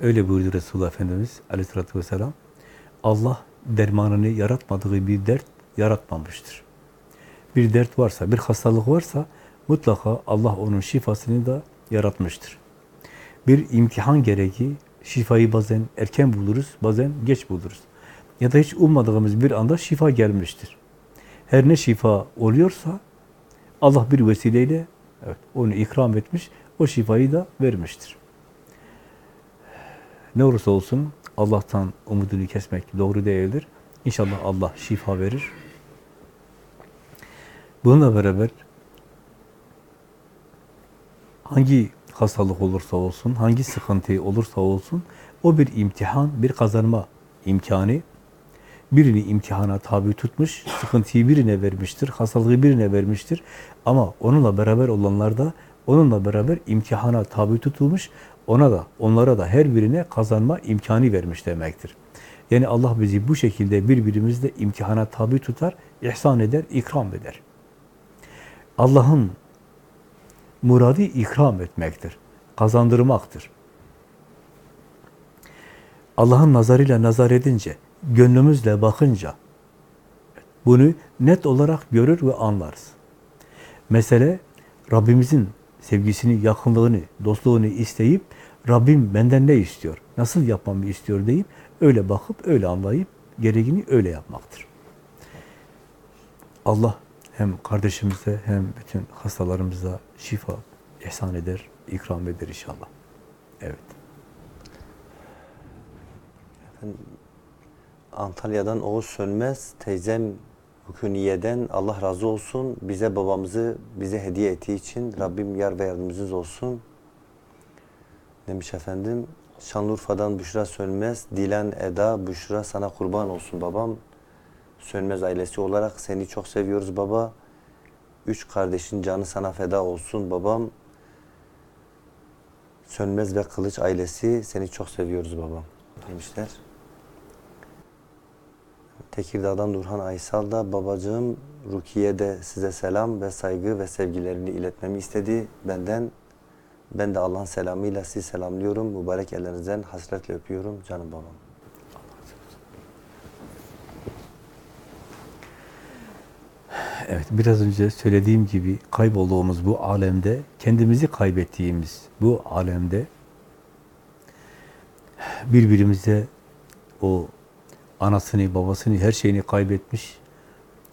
Öyle buyurdu Resulullah Efendimiz aleyhissalatü vesselam. Allah dermanını yaratmadığı bir dert yaratmamıştır. Bir dert varsa, bir hastalık varsa mutlaka Allah onun şifasını da yaratmıştır. Bir imtihan gereği şifayı bazen erken buluruz, bazen geç buluruz. Ya da hiç ummadığımız bir anda şifa gelmiştir. Her ne şifa oluyorsa Allah bir vesileyle evet, onu ikram etmiş, o şifayı da vermiştir. Ne olursa olsun Allah'tan umudunu kesmek doğru değildir. İnşallah Allah şifa verir. Bununla beraber hangi hastalık olursa olsun, hangi sıkıntı olursa olsun, o bir imtihan, bir kazanma imkanı. Birini imtihana tabi tutmuş, sıkıntıyı birine vermiştir, hastalığı birine vermiştir. Ama onunla beraber olanlar da onunla beraber imtihana tabi tutulmuş, ona da, onlara da her birine kazanma imkanı vermiş demektir. Yani Allah bizi bu şekilde birbirimizle imtihana tabi tutar, ihsan eder, ikram eder. Allah'ın muradı ikram etmektir, kazandırmaktır. Allah'ın nazarıyla nazar edince, gönlümüzle bakınca bunu net olarak görür ve anlarız. Mesele Rabbimizin sevgisini, yakınlığını, dostluğunu isteyip Rabbim benden ne istiyor, nasıl yapmamı istiyor deyip öyle bakıp, öyle anlayıp gereğini öyle yapmaktır. Allah hem kardeşimize hem bütün hastalarımıza şifa ihsan eder, ikram eder inşallah. Evet. Antalya'dan Oğuz Sönmez, teyzem Hüküniye'den Allah razı olsun. Bize babamızı bize hediye ettiği için Rabbim yar ve yardımcımız olsun. Demiş efendim. Şanlıurfa'dan Büşra Sönmez, Dilan Eda, Büşra sana kurban olsun babam. Sönmez ailesi olarak seni çok seviyoruz baba. Üç kardeşin canı sana feda olsun babam. Sönmez ve Kılıç ailesi seni çok seviyoruz babam demişler. Tekirdağ'dan Nurhan Aysal da babacığım Rukiye de size selam ve saygı ve sevgilerini iletmemi istedi benden. Ben de Allah'ın selamıyla sizi selamlıyorum. Mübarek ellerinizden hasretle öpüyorum canım babam. Evet, biraz önce söylediğim gibi kaybolduğumuz bu alemde, kendimizi kaybettiğimiz bu alemde birbirimize o anasını, babasını, her şeyini kaybetmiş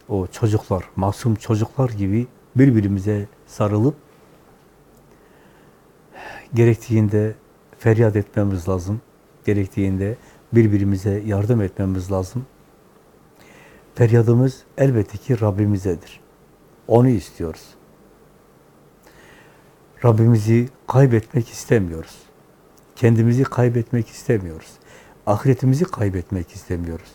o çocuklar, masum çocuklar gibi birbirimize sarılıp gerektiğinde feryat etmemiz lazım. Gerektiğinde birbirimize yardım etmemiz lazım. Feryadımız elbette ki Rabbimizedir. Onu istiyoruz. Rabbimizi kaybetmek istemiyoruz. Kendimizi kaybetmek istemiyoruz. Ahiretimizi kaybetmek istemiyoruz.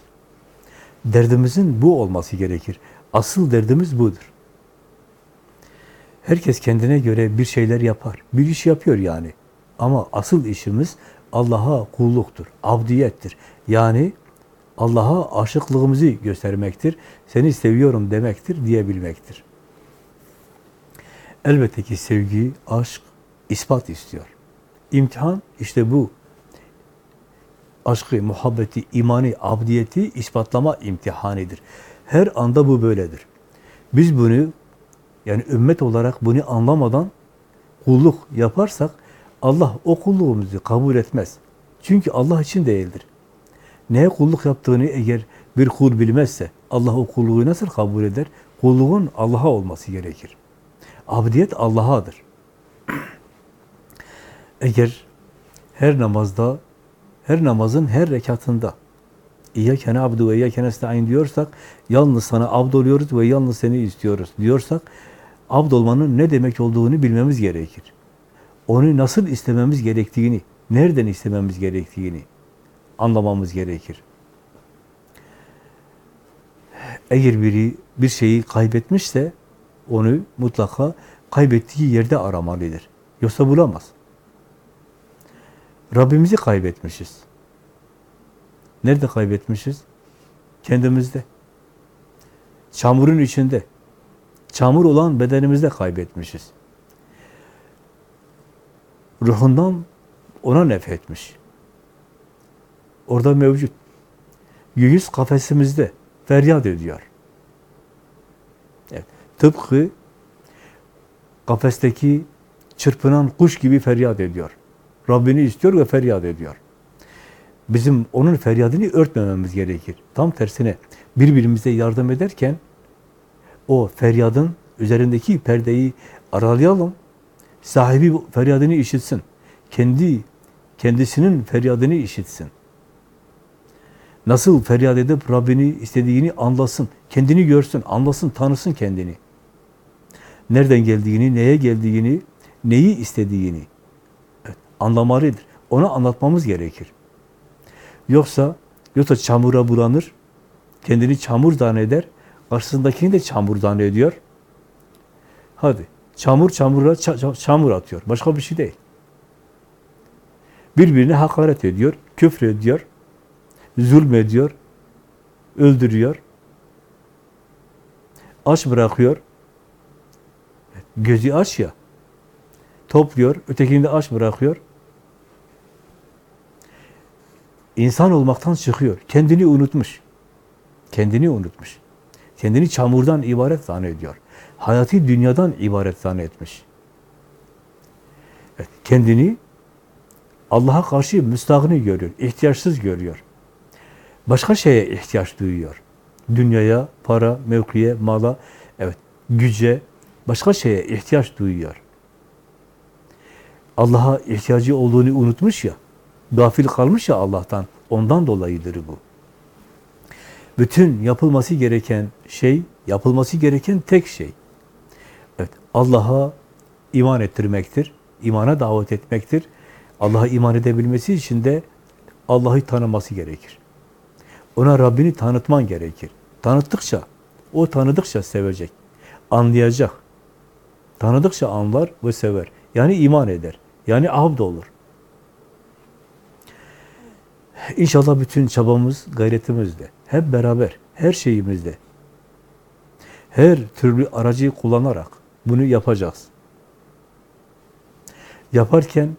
Derdimizin bu olması gerekir. Asıl derdimiz budur. Herkes kendine göre bir şeyler yapar. Bir iş yapıyor yani. Ama asıl işimiz Allah'a kulluktur, abdiyettir. Yani Allah'a aşıklığımızı göstermektir. Seni seviyorum demektir, diyebilmektir. Elbette ki sevgi, aşk, ispat istiyor. İmtihan işte bu. Aşkı, muhabbeti, imani, abdiyeti ispatlama imtihanidir. Her anda bu böyledir. Biz bunu, yani ümmet olarak bunu anlamadan kulluk yaparsak, Allah o kulluğumuzu kabul etmez. Çünkü Allah için değildir. Neye kulluk yaptığını eğer bir kul bilmezse, Allah o kulluğu nasıl kabul eder? Kulluğun Allah'a olması gerekir. Abdiyet Allah'adır. Eğer her namazda, her namazın her rekatında İyyâke na'budu ve iyyâke nestaîn diyorsak, yalnız sana abd oluyoruz ve yalnız seni istiyoruz diyorsak, abd olmanın ne demek olduğunu bilmemiz gerekir. Onu nasıl istememiz gerektiğini, nereden istememiz gerektiğini anlamamız gerekir. Eğer biri bir şeyi kaybetmişse, onu mutlaka kaybettiği yerde aramalıdır. Yoksa bulamaz. Rabbimizi kaybetmişiz. Nerede kaybetmişiz? Kendimizde. Çamurun içinde. Çamur olan bedenimizde kaybetmişiz. Ruhundan ona nefretmiş. Orada mevcut. Göğüs kafesimizde feryat ediyor. Evet. Tıpkı kafesteki çırpınan kuş gibi feryat ediyor. Rabbini istiyor ve feryat ediyor. Bizim onun feryadını örtmememiz gerekir. Tam tersine birbirimize yardım ederken o feryadın üzerindeki perdeyi aralayalım. Sahibi feryadını işitsin. Kendi kendisinin feryadını işitsin. Nasıl feryat edip Rabbini istediğini anlasın. Kendini görsün, anlasın, tanısın kendini. Nereden geldiğini, neye geldiğini, neyi istediğini evet, anlamalıdır. Ona anlatmamız gerekir. Yoksa yoksa çamura bulanır, kendini çamur zanneder, karşısındakini de çamur zannediyor. Hadi, çamur çamura ça- çamur atıyor. Başka bir şey değil. Birbirine hakaret ediyor, küfür ediyor, zulmediyor, öldürüyor, aç bırakıyor. Gözü aç ya, topluyor, ötekini de aç bırakıyor. İnsan olmaktan çıkıyor. Kendini unutmuş. Kendini unutmuş. Kendini çamurdan ibaret zannediyor. Hayatı dünyadan ibaret zannetmiş. Evet, kendini Allah'a karşı müstahni görüyor, ihtiyaçsız görüyor. Başka şeye ihtiyaç duyuyor. Dünyaya, para, mevkiye, mala, evet, güce, başka şeye ihtiyaç duyuyor. Allah'a ihtiyacı olduğunu unutmuş ya, gafil kalmış ya Allah'tan, ondan dolayıdır bu. Bütün yapılması gereken şey, yapılması gereken tek şey. Evet, Allah'a iman ettirmektir, imana davet etmektir. Allah'a iman edebilmesi için de Allah'ı tanıması gerekir. Ona Rabbini tanıtman gerekir. Tanıttıkça, o tanıdıkça sevecek, anlayacak. Tanıdıkça anlar ve sever. Yani iman eder. Yani abd olur. İnşallah bütün çabamız, gayretimizde, hep beraber, her şeyimizde, her türlü aracı kullanarak bunu yapacağız. Yaparken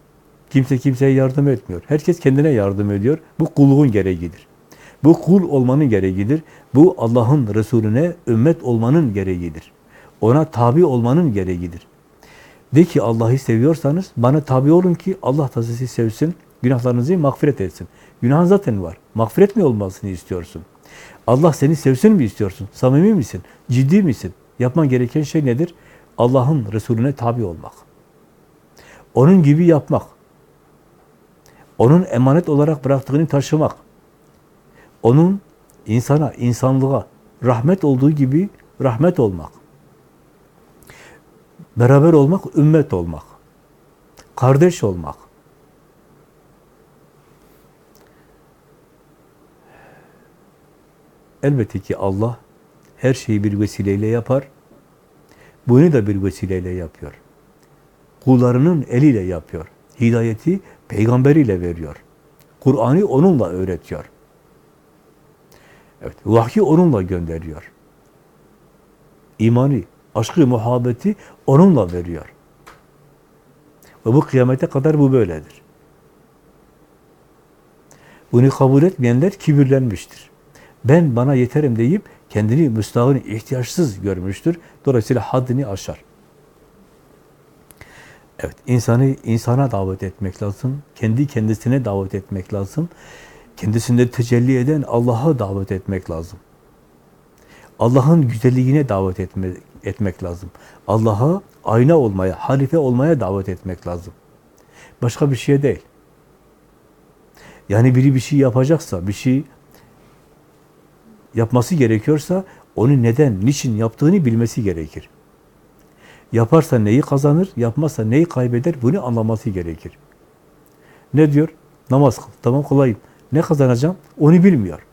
kimse kimseye yardım etmiyor. Herkes kendine yardım ediyor. Bu kulluğun gereğidir. Bu kul olmanın gereğidir. Bu Allah'ın Resulüne ümmet olmanın gereğidir. Ona tabi olmanın gereğidir. De ki Allah'ı seviyorsanız bana tabi olun ki Allah da sizi sevsin, günahlarınızı mağfiret etsin. Günahın zaten var. Mağfiret mi olmasını istiyorsun? Allah seni sevsin mi istiyorsun? Samimi misin? Ciddi misin? Yapman gereken şey nedir? Allah'ın Resulüne tabi olmak. Onun gibi yapmak. Onun emanet olarak bıraktığını taşımak. Onun insana, insanlığa rahmet olduğu gibi rahmet olmak. Beraber olmak, ümmet olmak. Kardeş olmak. Elbette ki Allah her şeyi bir vesileyle yapar. Bunu da bir vesileyle yapıyor. Kullarının eliyle yapıyor. Hidayeti peygamberiyle veriyor. Kur'an'ı onunla öğretiyor. Evet, vahyi onunla gönderiyor. İmanı, aşkı, muhabbeti onunla veriyor. Ve bu kıyamete kadar bu böyledir. Bunu kabul etmeyenler kibirlenmiştir. Ben bana yeterim deyip kendini müstahını ihtiyaçsız görmüştür. Dolayısıyla haddini aşar. Evet, insanı insana davet etmek lazım. Kendi kendisine davet etmek lazım. Kendisinde tecelli eden Allah'a davet etmek lazım. Allah'ın güzelliğine davet etme, etmek lazım. Allah'a ayna olmaya, halife olmaya davet etmek lazım. Başka bir şeye değil. Yani biri bir şey yapacaksa, bir şey yapması gerekiyorsa onu neden, niçin yaptığını bilmesi gerekir. Yaparsa neyi kazanır, yapmazsa neyi kaybeder bunu anlaması gerekir. Ne diyor? Namaz kıl. Tamam kılayım. Ne kazanacağım? Onu bilmiyor.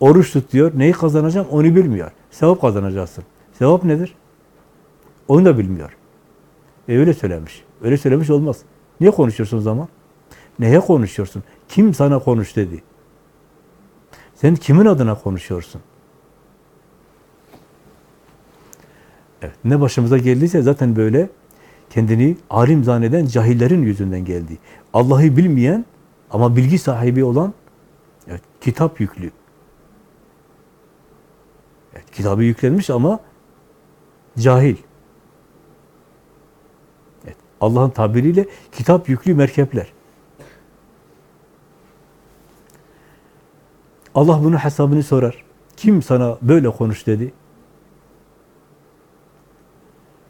Oruç tut diyor. Neyi kazanacağım? Onu bilmiyor. Sevap kazanacaksın. Sevap nedir? Onu da bilmiyor. E öyle söylemiş. Öyle söylemiş olmaz. Niye konuşuyorsun o zaman? Neye konuşuyorsun? Kim sana konuş dedi? Sen kimin adına konuşuyorsun? Evet, ne başımıza geldiyse zaten böyle kendini alim zanneden cahillerin yüzünden geldi. Allah'ı bilmeyen ama bilgi sahibi olan evet, kitap yüklü. Evet, kitabı yüklenmiş ama cahil. Evet, Allah'ın tabiriyle kitap yüklü merkepler. Allah bunun hesabını sorar. Kim sana böyle konuş dedi?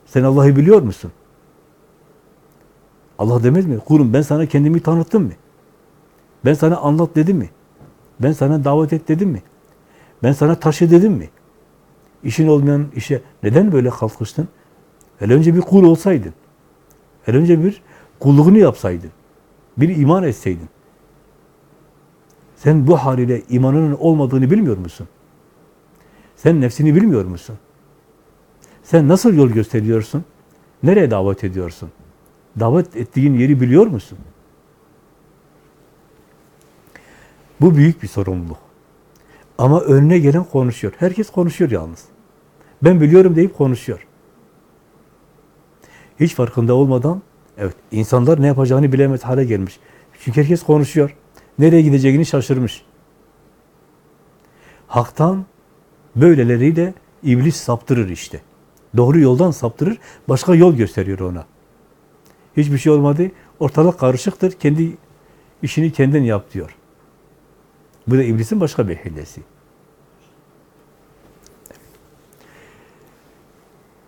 Sen Allah'ı biliyor musun? Allah demez mi? Kurum ben sana kendimi tanıttım mı? Ben sana anlat dedim mi? Ben sana davet et dedim mi? Ben sana taşı dedim mi? İşin olmayan işe neden böyle kalkıştın? Hele önce bir kul olsaydın. Hele önce bir kulluğunu yapsaydın. Bir iman etseydin. Sen bu haliyle imanının olmadığını bilmiyor musun? Sen nefsini bilmiyor musun? Sen nasıl yol gösteriyorsun? Nereye davet ediyorsun? Davet ettiğin yeri biliyor musun? Bu büyük bir sorumluluk. Ama önüne gelen konuşuyor. Herkes konuşuyor yalnız. Ben biliyorum deyip konuşuyor. Hiç farkında olmadan, evet insanlar ne yapacağını bilemez hale gelmiş. Çünkü herkes konuşuyor. Nereye gideceğini şaşırmış. Hak'tan böyleleriyle iblis saptırır işte. Doğru yoldan saptırır, başka yol gösteriyor ona. Hiçbir şey olmadı, ortalık karışıktır, kendi işini kendin yap diyor. Bu da iblisin başka bir hilesi.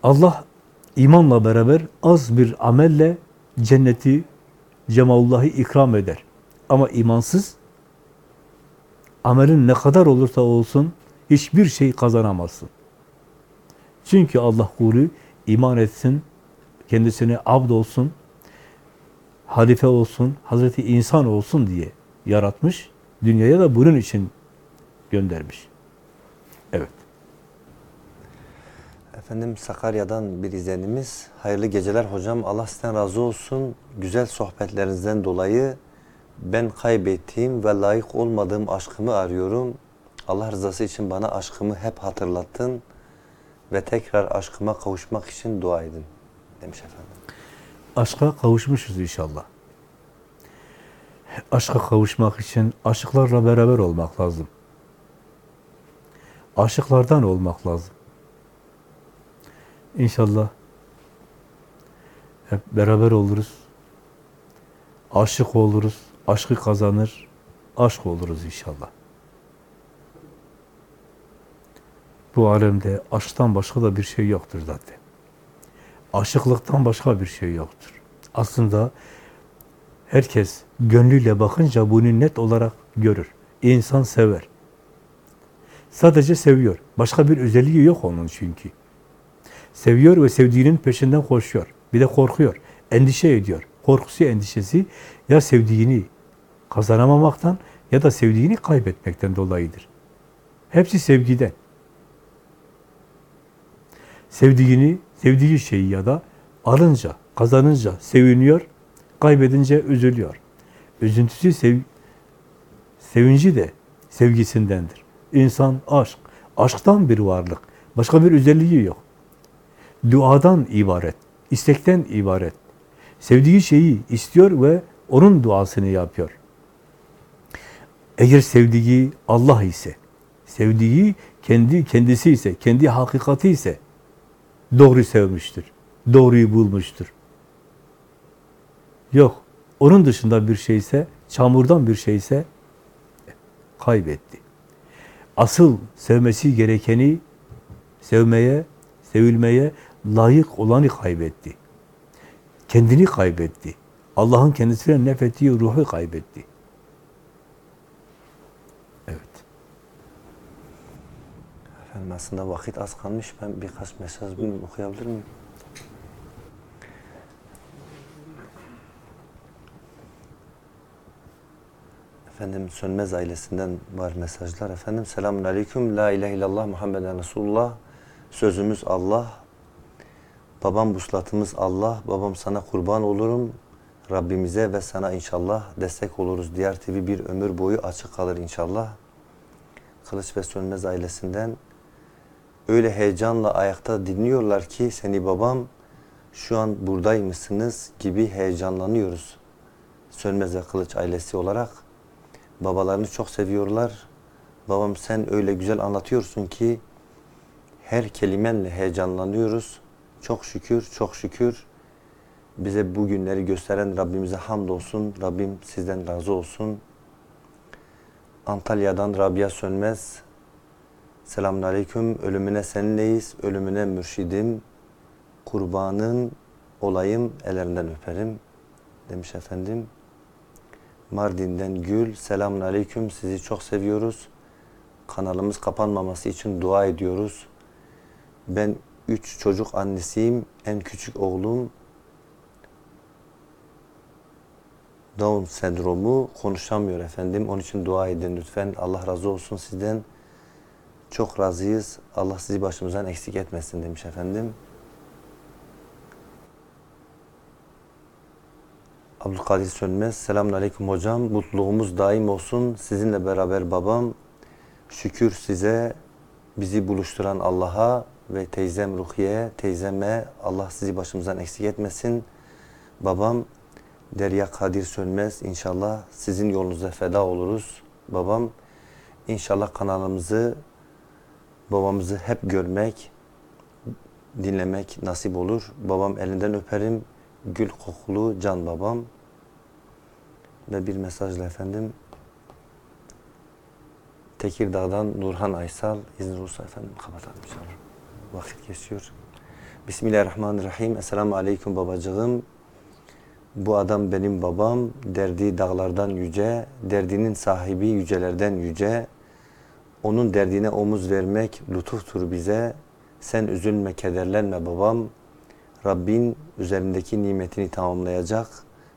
Allah imanla beraber az bir amelle cenneti, cemalullahı ikram eder. Ama imansız, amelin ne kadar olursa olsun hiçbir şey kazanamazsın. Çünkü Allah kulu iman etsin, kendisine abd olsun, halife olsun, Hazreti insan olsun diye yaratmış. Dünyaya da bunun için göndermiş. Evet. Efendim Sakarya'dan bir izlenimiz. Hayırlı geceler hocam. Allah sizden razı olsun. Güzel sohbetlerinizden dolayı ben kaybettiğim ve layık olmadığım aşkımı arıyorum. Allah rızası için bana aşkımı hep hatırlattın ve tekrar aşkıma kavuşmak için dua edin demiş efendim. Aşka kavuşmuşuz inşallah. Aşka kavuşmak için aşıklarla beraber olmak lazım. Aşıklardan olmak lazım. İnşallah hep beraber oluruz. Aşık oluruz. Aşkı kazanır. Aşk oluruz inşallah. Bu alemde aşktan başka da bir şey yoktur zaten. Aşıklıktan başka bir şey yoktur. Aslında herkes gönlüyle bakınca bunu net olarak görür. İnsan sever. Sadece seviyor. Başka bir özelliği yok onun çünkü. Seviyor ve sevdiğinin peşinden koşuyor. Bir de korkuyor. Endişe ediyor. Korkusu, endişesi ya sevdiğini kazanamamaktan ya da sevdiğini kaybetmekten dolayıdır. Hepsi sevgiden. Sevdiğini, sevdiği şeyi ya da alınca, kazanınca seviniyor, kaybedince üzülüyor. Üzüntüsü sev, sevinci de sevgisindendir. İnsan aşk, aşktan bir varlık. Başka bir özelliği yok. Duadan ibaret, istekten ibaret. Sevdiği şeyi istiyor ve onun duasını yapıyor. Eğer sevdiği Allah ise, sevdiği kendi kendisi ise, kendi hakikati ise doğru sevmiştir. Doğruyu bulmuştur. Yok. Onun dışında bir şeyse, çamurdan bir şeyse kaybetti. Asıl sevmesi gerekeni sevmeye, sevilmeye layık olanı kaybetti. Kendini kaybetti. Allah'ın kendisine nefettiği ruhu kaybetti. Evet. Efendim aslında vakit az kalmış. Ben birkaç mesaj okuyabilir miyim? Efendim Sönmez ailesinden var mesajlar. Efendim selamun aleyküm. La ilahe illallah Muhammeden Resulullah. Sözümüz Allah. Babam buslatımız Allah. Babam sana kurban olurum. Rabbimize ve sana inşallah destek oluruz. Diğer TV bir ömür boyu açık kalır inşallah. Kılıç ve Sönmez ailesinden öyle heyecanla ayakta dinliyorlar ki seni babam şu an buradaymışsınız gibi heyecanlanıyoruz. Sönmez ve Kılıç ailesi olarak babalarını çok seviyorlar. Babam sen öyle güzel anlatıyorsun ki her kelimenle heyecanlanıyoruz. Çok şükür, çok şükür. Bize bu günleri gösteren Rabbimize hamdolsun. Rabbim sizden razı olsun. Antalya'dan Rabia Sönmez. Selamun Aleyküm. Ölümüne seninleyiz. Ölümüne mürşidim. Kurbanın olayım. Ellerinden öperim. Demiş efendim. Mardin'den Gül. Selamun Aleyküm. Sizi çok seviyoruz. Kanalımız kapanmaması için dua ediyoruz. Ben üç çocuk annesiyim. En küçük oğlum Down sendromu konuşamıyor efendim. Onun için dua edin lütfen. Allah razı olsun sizden. Çok razıyız. Allah sizi başımızdan eksik etmesin demiş efendim. Abdülkadir Sönmez. Selamun Aleyküm hocam. Mutluluğumuz daim olsun. Sizinle beraber babam. Şükür size bizi buluşturan Allah'a ve teyzem Rukiye, teyzeme Allah sizi başımızdan eksik etmesin. Babam Derya Kadir Sönmez inşallah sizin yolunuza feda oluruz. Babam inşallah kanalımızı babamızı hep görmek, dinlemek nasip olur. Babam elinden öperim. Gül kokulu can babam. Ve bir mesajla efendim. Tekirdağ'dan Nurhan Aysal. İzin olursa efendim kapatalım inşallah. Vakit geçiyor. Bismillahirrahmanirrahim. Esselamu Aleyküm babacığım. Bu adam benim babam, derdi dağlardan yüce, derdinin sahibi yücelerden yüce. Onun derdine omuz vermek lütuftur bize. Sen üzülme, kederlenme babam. Rabbin üzerindeki nimetini tamamlayacak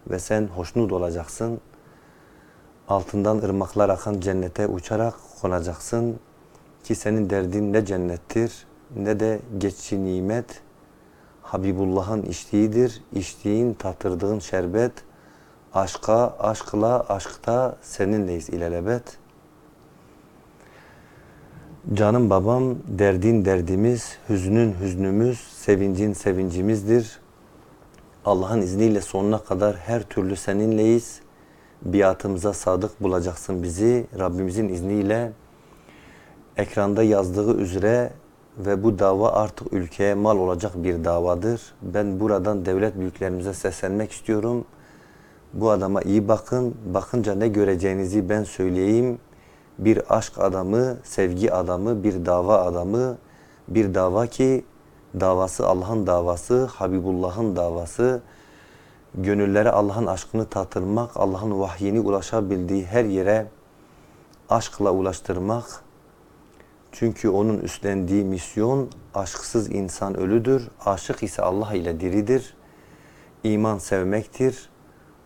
ve sen hoşnut olacaksın. Altından ırmaklar akan cennete uçarak konacaksın. Ki senin derdin ne cennettir ne de geçici nimet. Habibullah'ın içtiğidir. İçtiğin, tatırdığın şerbet. Aşka, aşkla, aşkta seninleyiz ilelebet. Canım babam, derdin derdimiz, hüznün hüznümüz, sevincin sevincimizdir. Allah'ın izniyle sonuna kadar her türlü seninleyiz. Biatımıza sadık bulacaksın bizi. Rabbimizin izniyle ekranda yazdığı üzere ve bu dava artık ülkeye mal olacak bir davadır. Ben buradan devlet büyüklerimize seslenmek istiyorum. Bu adama iyi bakın. Bakınca ne göreceğinizi ben söyleyeyim. Bir aşk adamı, sevgi adamı, bir dava adamı, bir dava ki davası Allah'ın davası, Habibullah'ın davası. Gönüllere Allah'ın aşkını tatırmak, Allah'ın vahyini ulaşabildiği her yere aşkla ulaştırmak, çünkü onun üstlendiği misyon aşksız insan ölüdür. Aşık ise Allah ile diridir. İman sevmektir.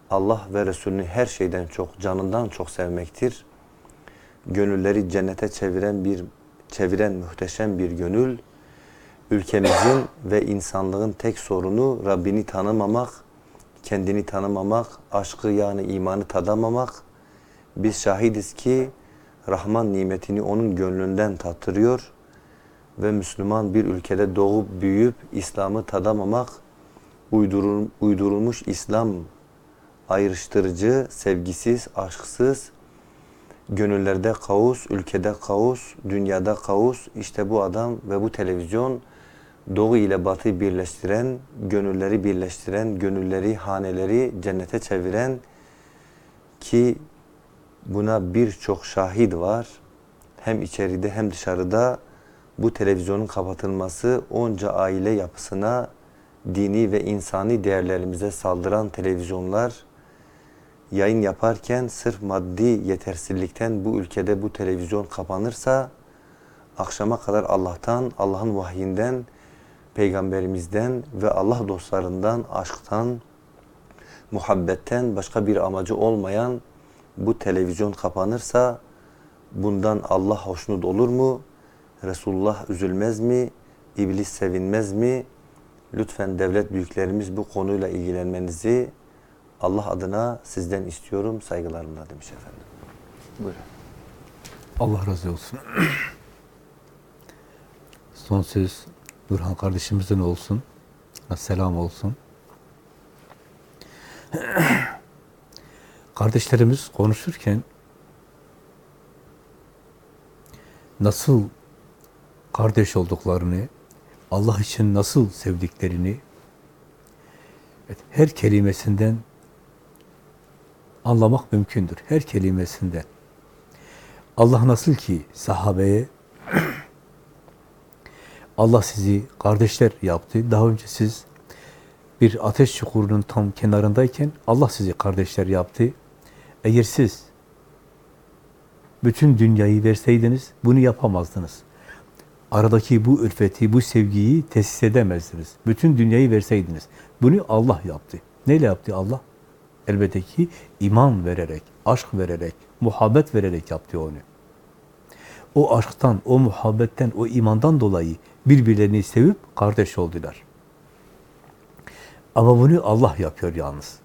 Allah ve Resulünü her şeyden çok, canından çok sevmektir. Gönülleri cennete çeviren bir çeviren muhteşem bir gönül. Ülkemizin ve insanlığın tek sorunu Rabbini tanımamak, kendini tanımamak, aşkı yani imanı tadamamak. Biz şahidiz ki Rahman nimetini onun gönlünden tattırıyor ve Müslüman bir ülkede doğup büyüyüp İslam'ı tadamamak, uydurul, uydurulmuş İslam ayrıştırıcı, sevgisiz, aşksız, gönüllerde kaos, ülkede kaos, dünyada kaos. İşte bu adam ve bu televizyon Doğu ile Batı birleştiren, gönülleri birleştiren, gönülleri, haneleri cennete çeviren ki Buna birçok şahit var. Hem içeride hem dışarıda bu televizyonun kapatılması onca aile yapısına dini ve insani değerlerimize saldıran televizyonlar yayın yaparken sırf maddi yetersizlikten bu ülkede bu televizyon kapanırsa akşama kadar Allah'tan, Allah'ın vahyinden, peygamberimizden ve Allah dostlarından, aşktan, muhabbetten başka bir amacı olmayan bu televizyon kapanırsa bundan Allah hoşnut olur mu? Resulullah üzülmez mi? İblis sevinmez mi? Lütfen devlet büyüklerimiz bu konuyla ilgilenmenizi Allah adına sizden istiyorum saygılarımla demiş efendim. Buyurun. Allah razı olsun. Son söz Burhan kardeşimizin olsun. Selam olsun. Kardeşlerimiz konuşurken nasıl kardeş olduklarını, Allah için nasıl sevdiklerini her kelimesinden anlamak mümkündür. Her kelimesinden. Allah nasıl ki sahabeye Allah sizi kardeşler yaptı. Daha önce siz bir ateş çukurunun tam kenarındayken Allah sizi kardeşler yaptı. Eğer siz bütün dünyayı verseydiniz bunu yapamazdınız. Aradaki bu ülfeti, bu sevgiyi tesis edemezdiniz. Bütün dünyayı verseydiniz. Bunu Allah yaptı. Neyle yaptı Allah? Elbette ki iman vererek, aşk vererek, muhabbet vererek yaptı onu. O aşktan, o muhabbetten, o imandan dolayı birbirlerini sevip kardeş oldular. Ama bunu Allah yapıyor yalnız.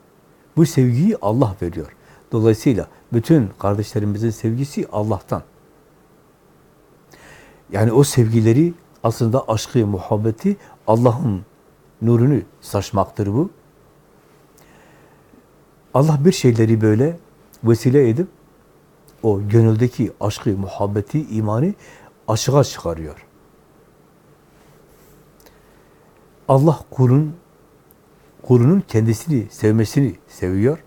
Bu sevgiyi Allah veriyor. Dolayısıyla bütün kardeşlerimizin sevgisi Allah'tan. Yani o sevgileri aslında aşkı, muhabbeti Allah'ın nurunu saçmaktır bu. Allah bir şeyleri böyle vesile edip o gönüldeki aşkı, muhabbeti, imanı açığa çıkarıyor. Allah kulun kulunun kendisini sevmesini seviyor.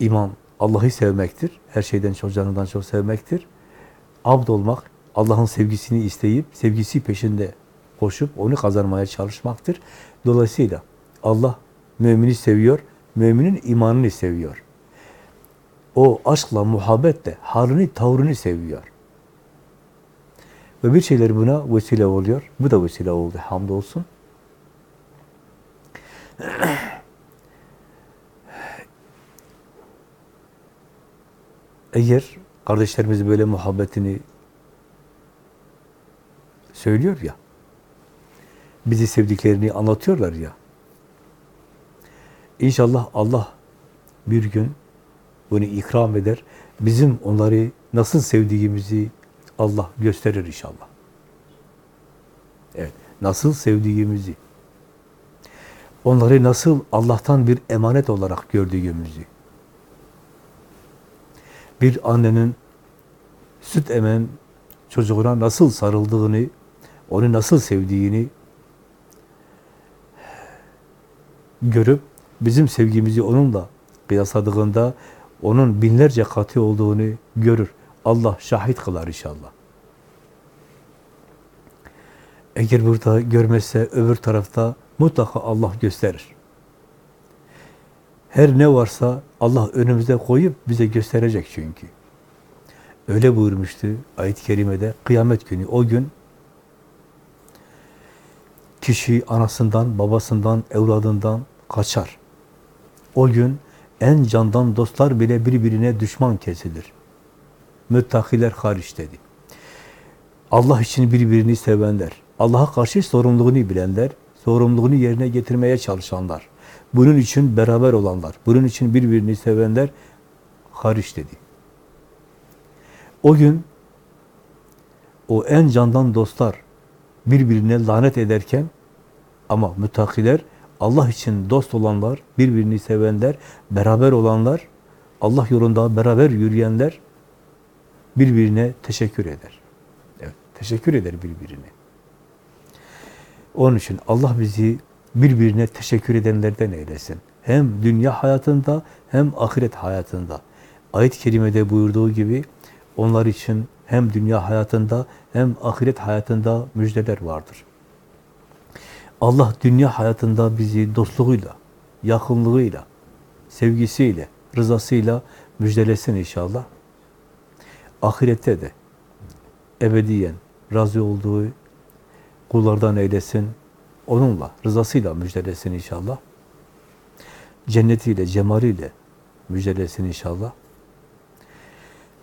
İman Allah'ı sevmektir. Her şeyden çok canından çok sevmektir. Abd olmak, Allah'ın sevgisini isteyip, sevgisi peşinde koşup onu kazanmaya çalışmaktır. Dolayısıyla Allah mümini seviyor, müminin imanını seviyor. O aşkla, muhabbetle halini, tavrını seviyor. Ve bir şeyler buna vesile oluyor. Bu da vesile oldu, hamdolsun. Eğer kardeşlerimiz böyle muhabbetini söylüyor ya, bizi sevdiklerini anlatıyorlar ya, İnşallah Allah bir gün bunu ikram eder. Bizim onları nasıl sevdiğimizi Allah gösterir inşallah. Evet, nasıl sevdiğimizi, onları nasıl Allah'tan bir emanet olarak gördüğümüzü, bir annenin süt emen çocuğuna nasıl sarıldığını, onu nasıl sevdiğini görüp bizim sevgimizi onunla kıyasladığında onun binlerce katı olduğunu görür. Allah şahit kılar inşallah. Eğer burada görmezse öbür tarafta mutlaka Allah gösterir. Her ne varsa Allah önümüze koyup bize gösterecek çünkü. Öyle buyurmuştu ayet-i kerimede kıyamet günü o gün kişi anasından, babasından, evladından kaçar. O gün en candan dostlar bile birbirine düşman kesilir. Müttakiler hariç dedi. Allah için birbirini sevenler, Allah'a karşı sorumluluğunu bilenler, sorumluluğunu yerine getirmeye çalışanlar, bunun için beraber olanlar, bunun için birbirini sevenler hariç dedi. O gün o en candan dostlar birbirine lanet ederken ama müttakiler Allah için dost olanlar, birbirini sevenler, beraber olanlar, Allah yolunda beraber yürüyenler birbirine teşekkür eder. Evet, teşekkür eder birbirine. Onun için Allah bizi birbirine teşekkür edenlerden eylesin. Hem dünya hayatında hem ahiret hayatında. Ayet-i kerimede buyurduğu gibi onlar için hem dünya hayatında hem ahiret hayatında müjdeler vardır. Allah dünya hayatında bizi dostluğuyla, yakınlığıyla, sevgisiyle, rızasıyla müjdelesin inşallah. Ahirette de ebediyen razı olduğu kullardan eylesin. Onunla, rızasıyla müjdelesin inşallah. Cennetiyle, cemaliyle müjdelesin inşallah.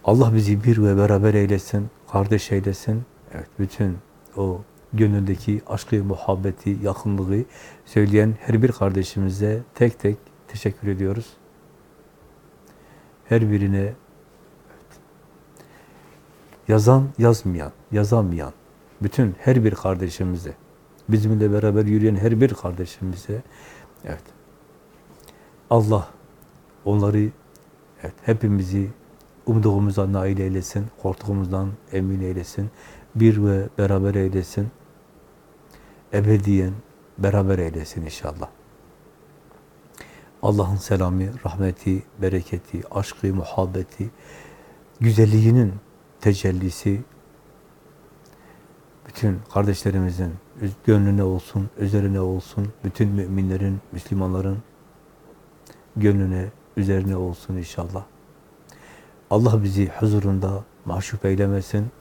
Allah bizi bir ve beraber eylesin, kardeş eylesin. Evet, bütün o gönlündeki aşkı, muhabbeti, yakınlığı söyleyen her bir kardeşimize tek tek teşekkür ediyoruz. Her birine yazan, yazmayan, yazamayan, bütün her bir kardeşimize, bizimle beraber yürüyen her bir kardeşimize, evet, Allah onları, evet, hepimizi umduğumuza nail eylesin, korktuğumuzdan emin eylesin, bir ve beraber eylesin, ebediyen beraber eylesin inşallah. Allah'ın selamı, rahmeti, bereketi, aşkı, muhabbeti, güzelliğinin tecellisi bütün kardeşlerimizin gönlüne olsun, üzerine olsun, bütün müminlerin, Müslümanların gönlüne, üzerine olsun inşallah. Allah bizi huzurunda mahcup eylemesin.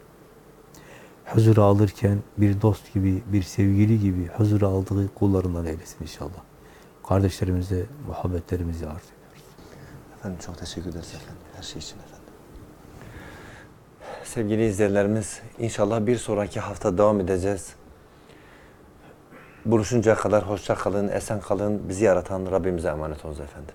Huzura alırken bir dost gibi, bir sevgili gibi huzura aldığı kullarından eylesin inşallah. Kardeşlerimize muhabbetlerimizi arz ediyoruz. Efendim çok teşekkür ederiz efendim. Her şey için efendim. Sevgili izleyenlerimiz, inşallah bir sonraki hafta devam edeceğiz. Buluşuncaya kadar hoşça kalın, esen kalın. Bizi yaratan Rabbimize emanet olunuz efendim.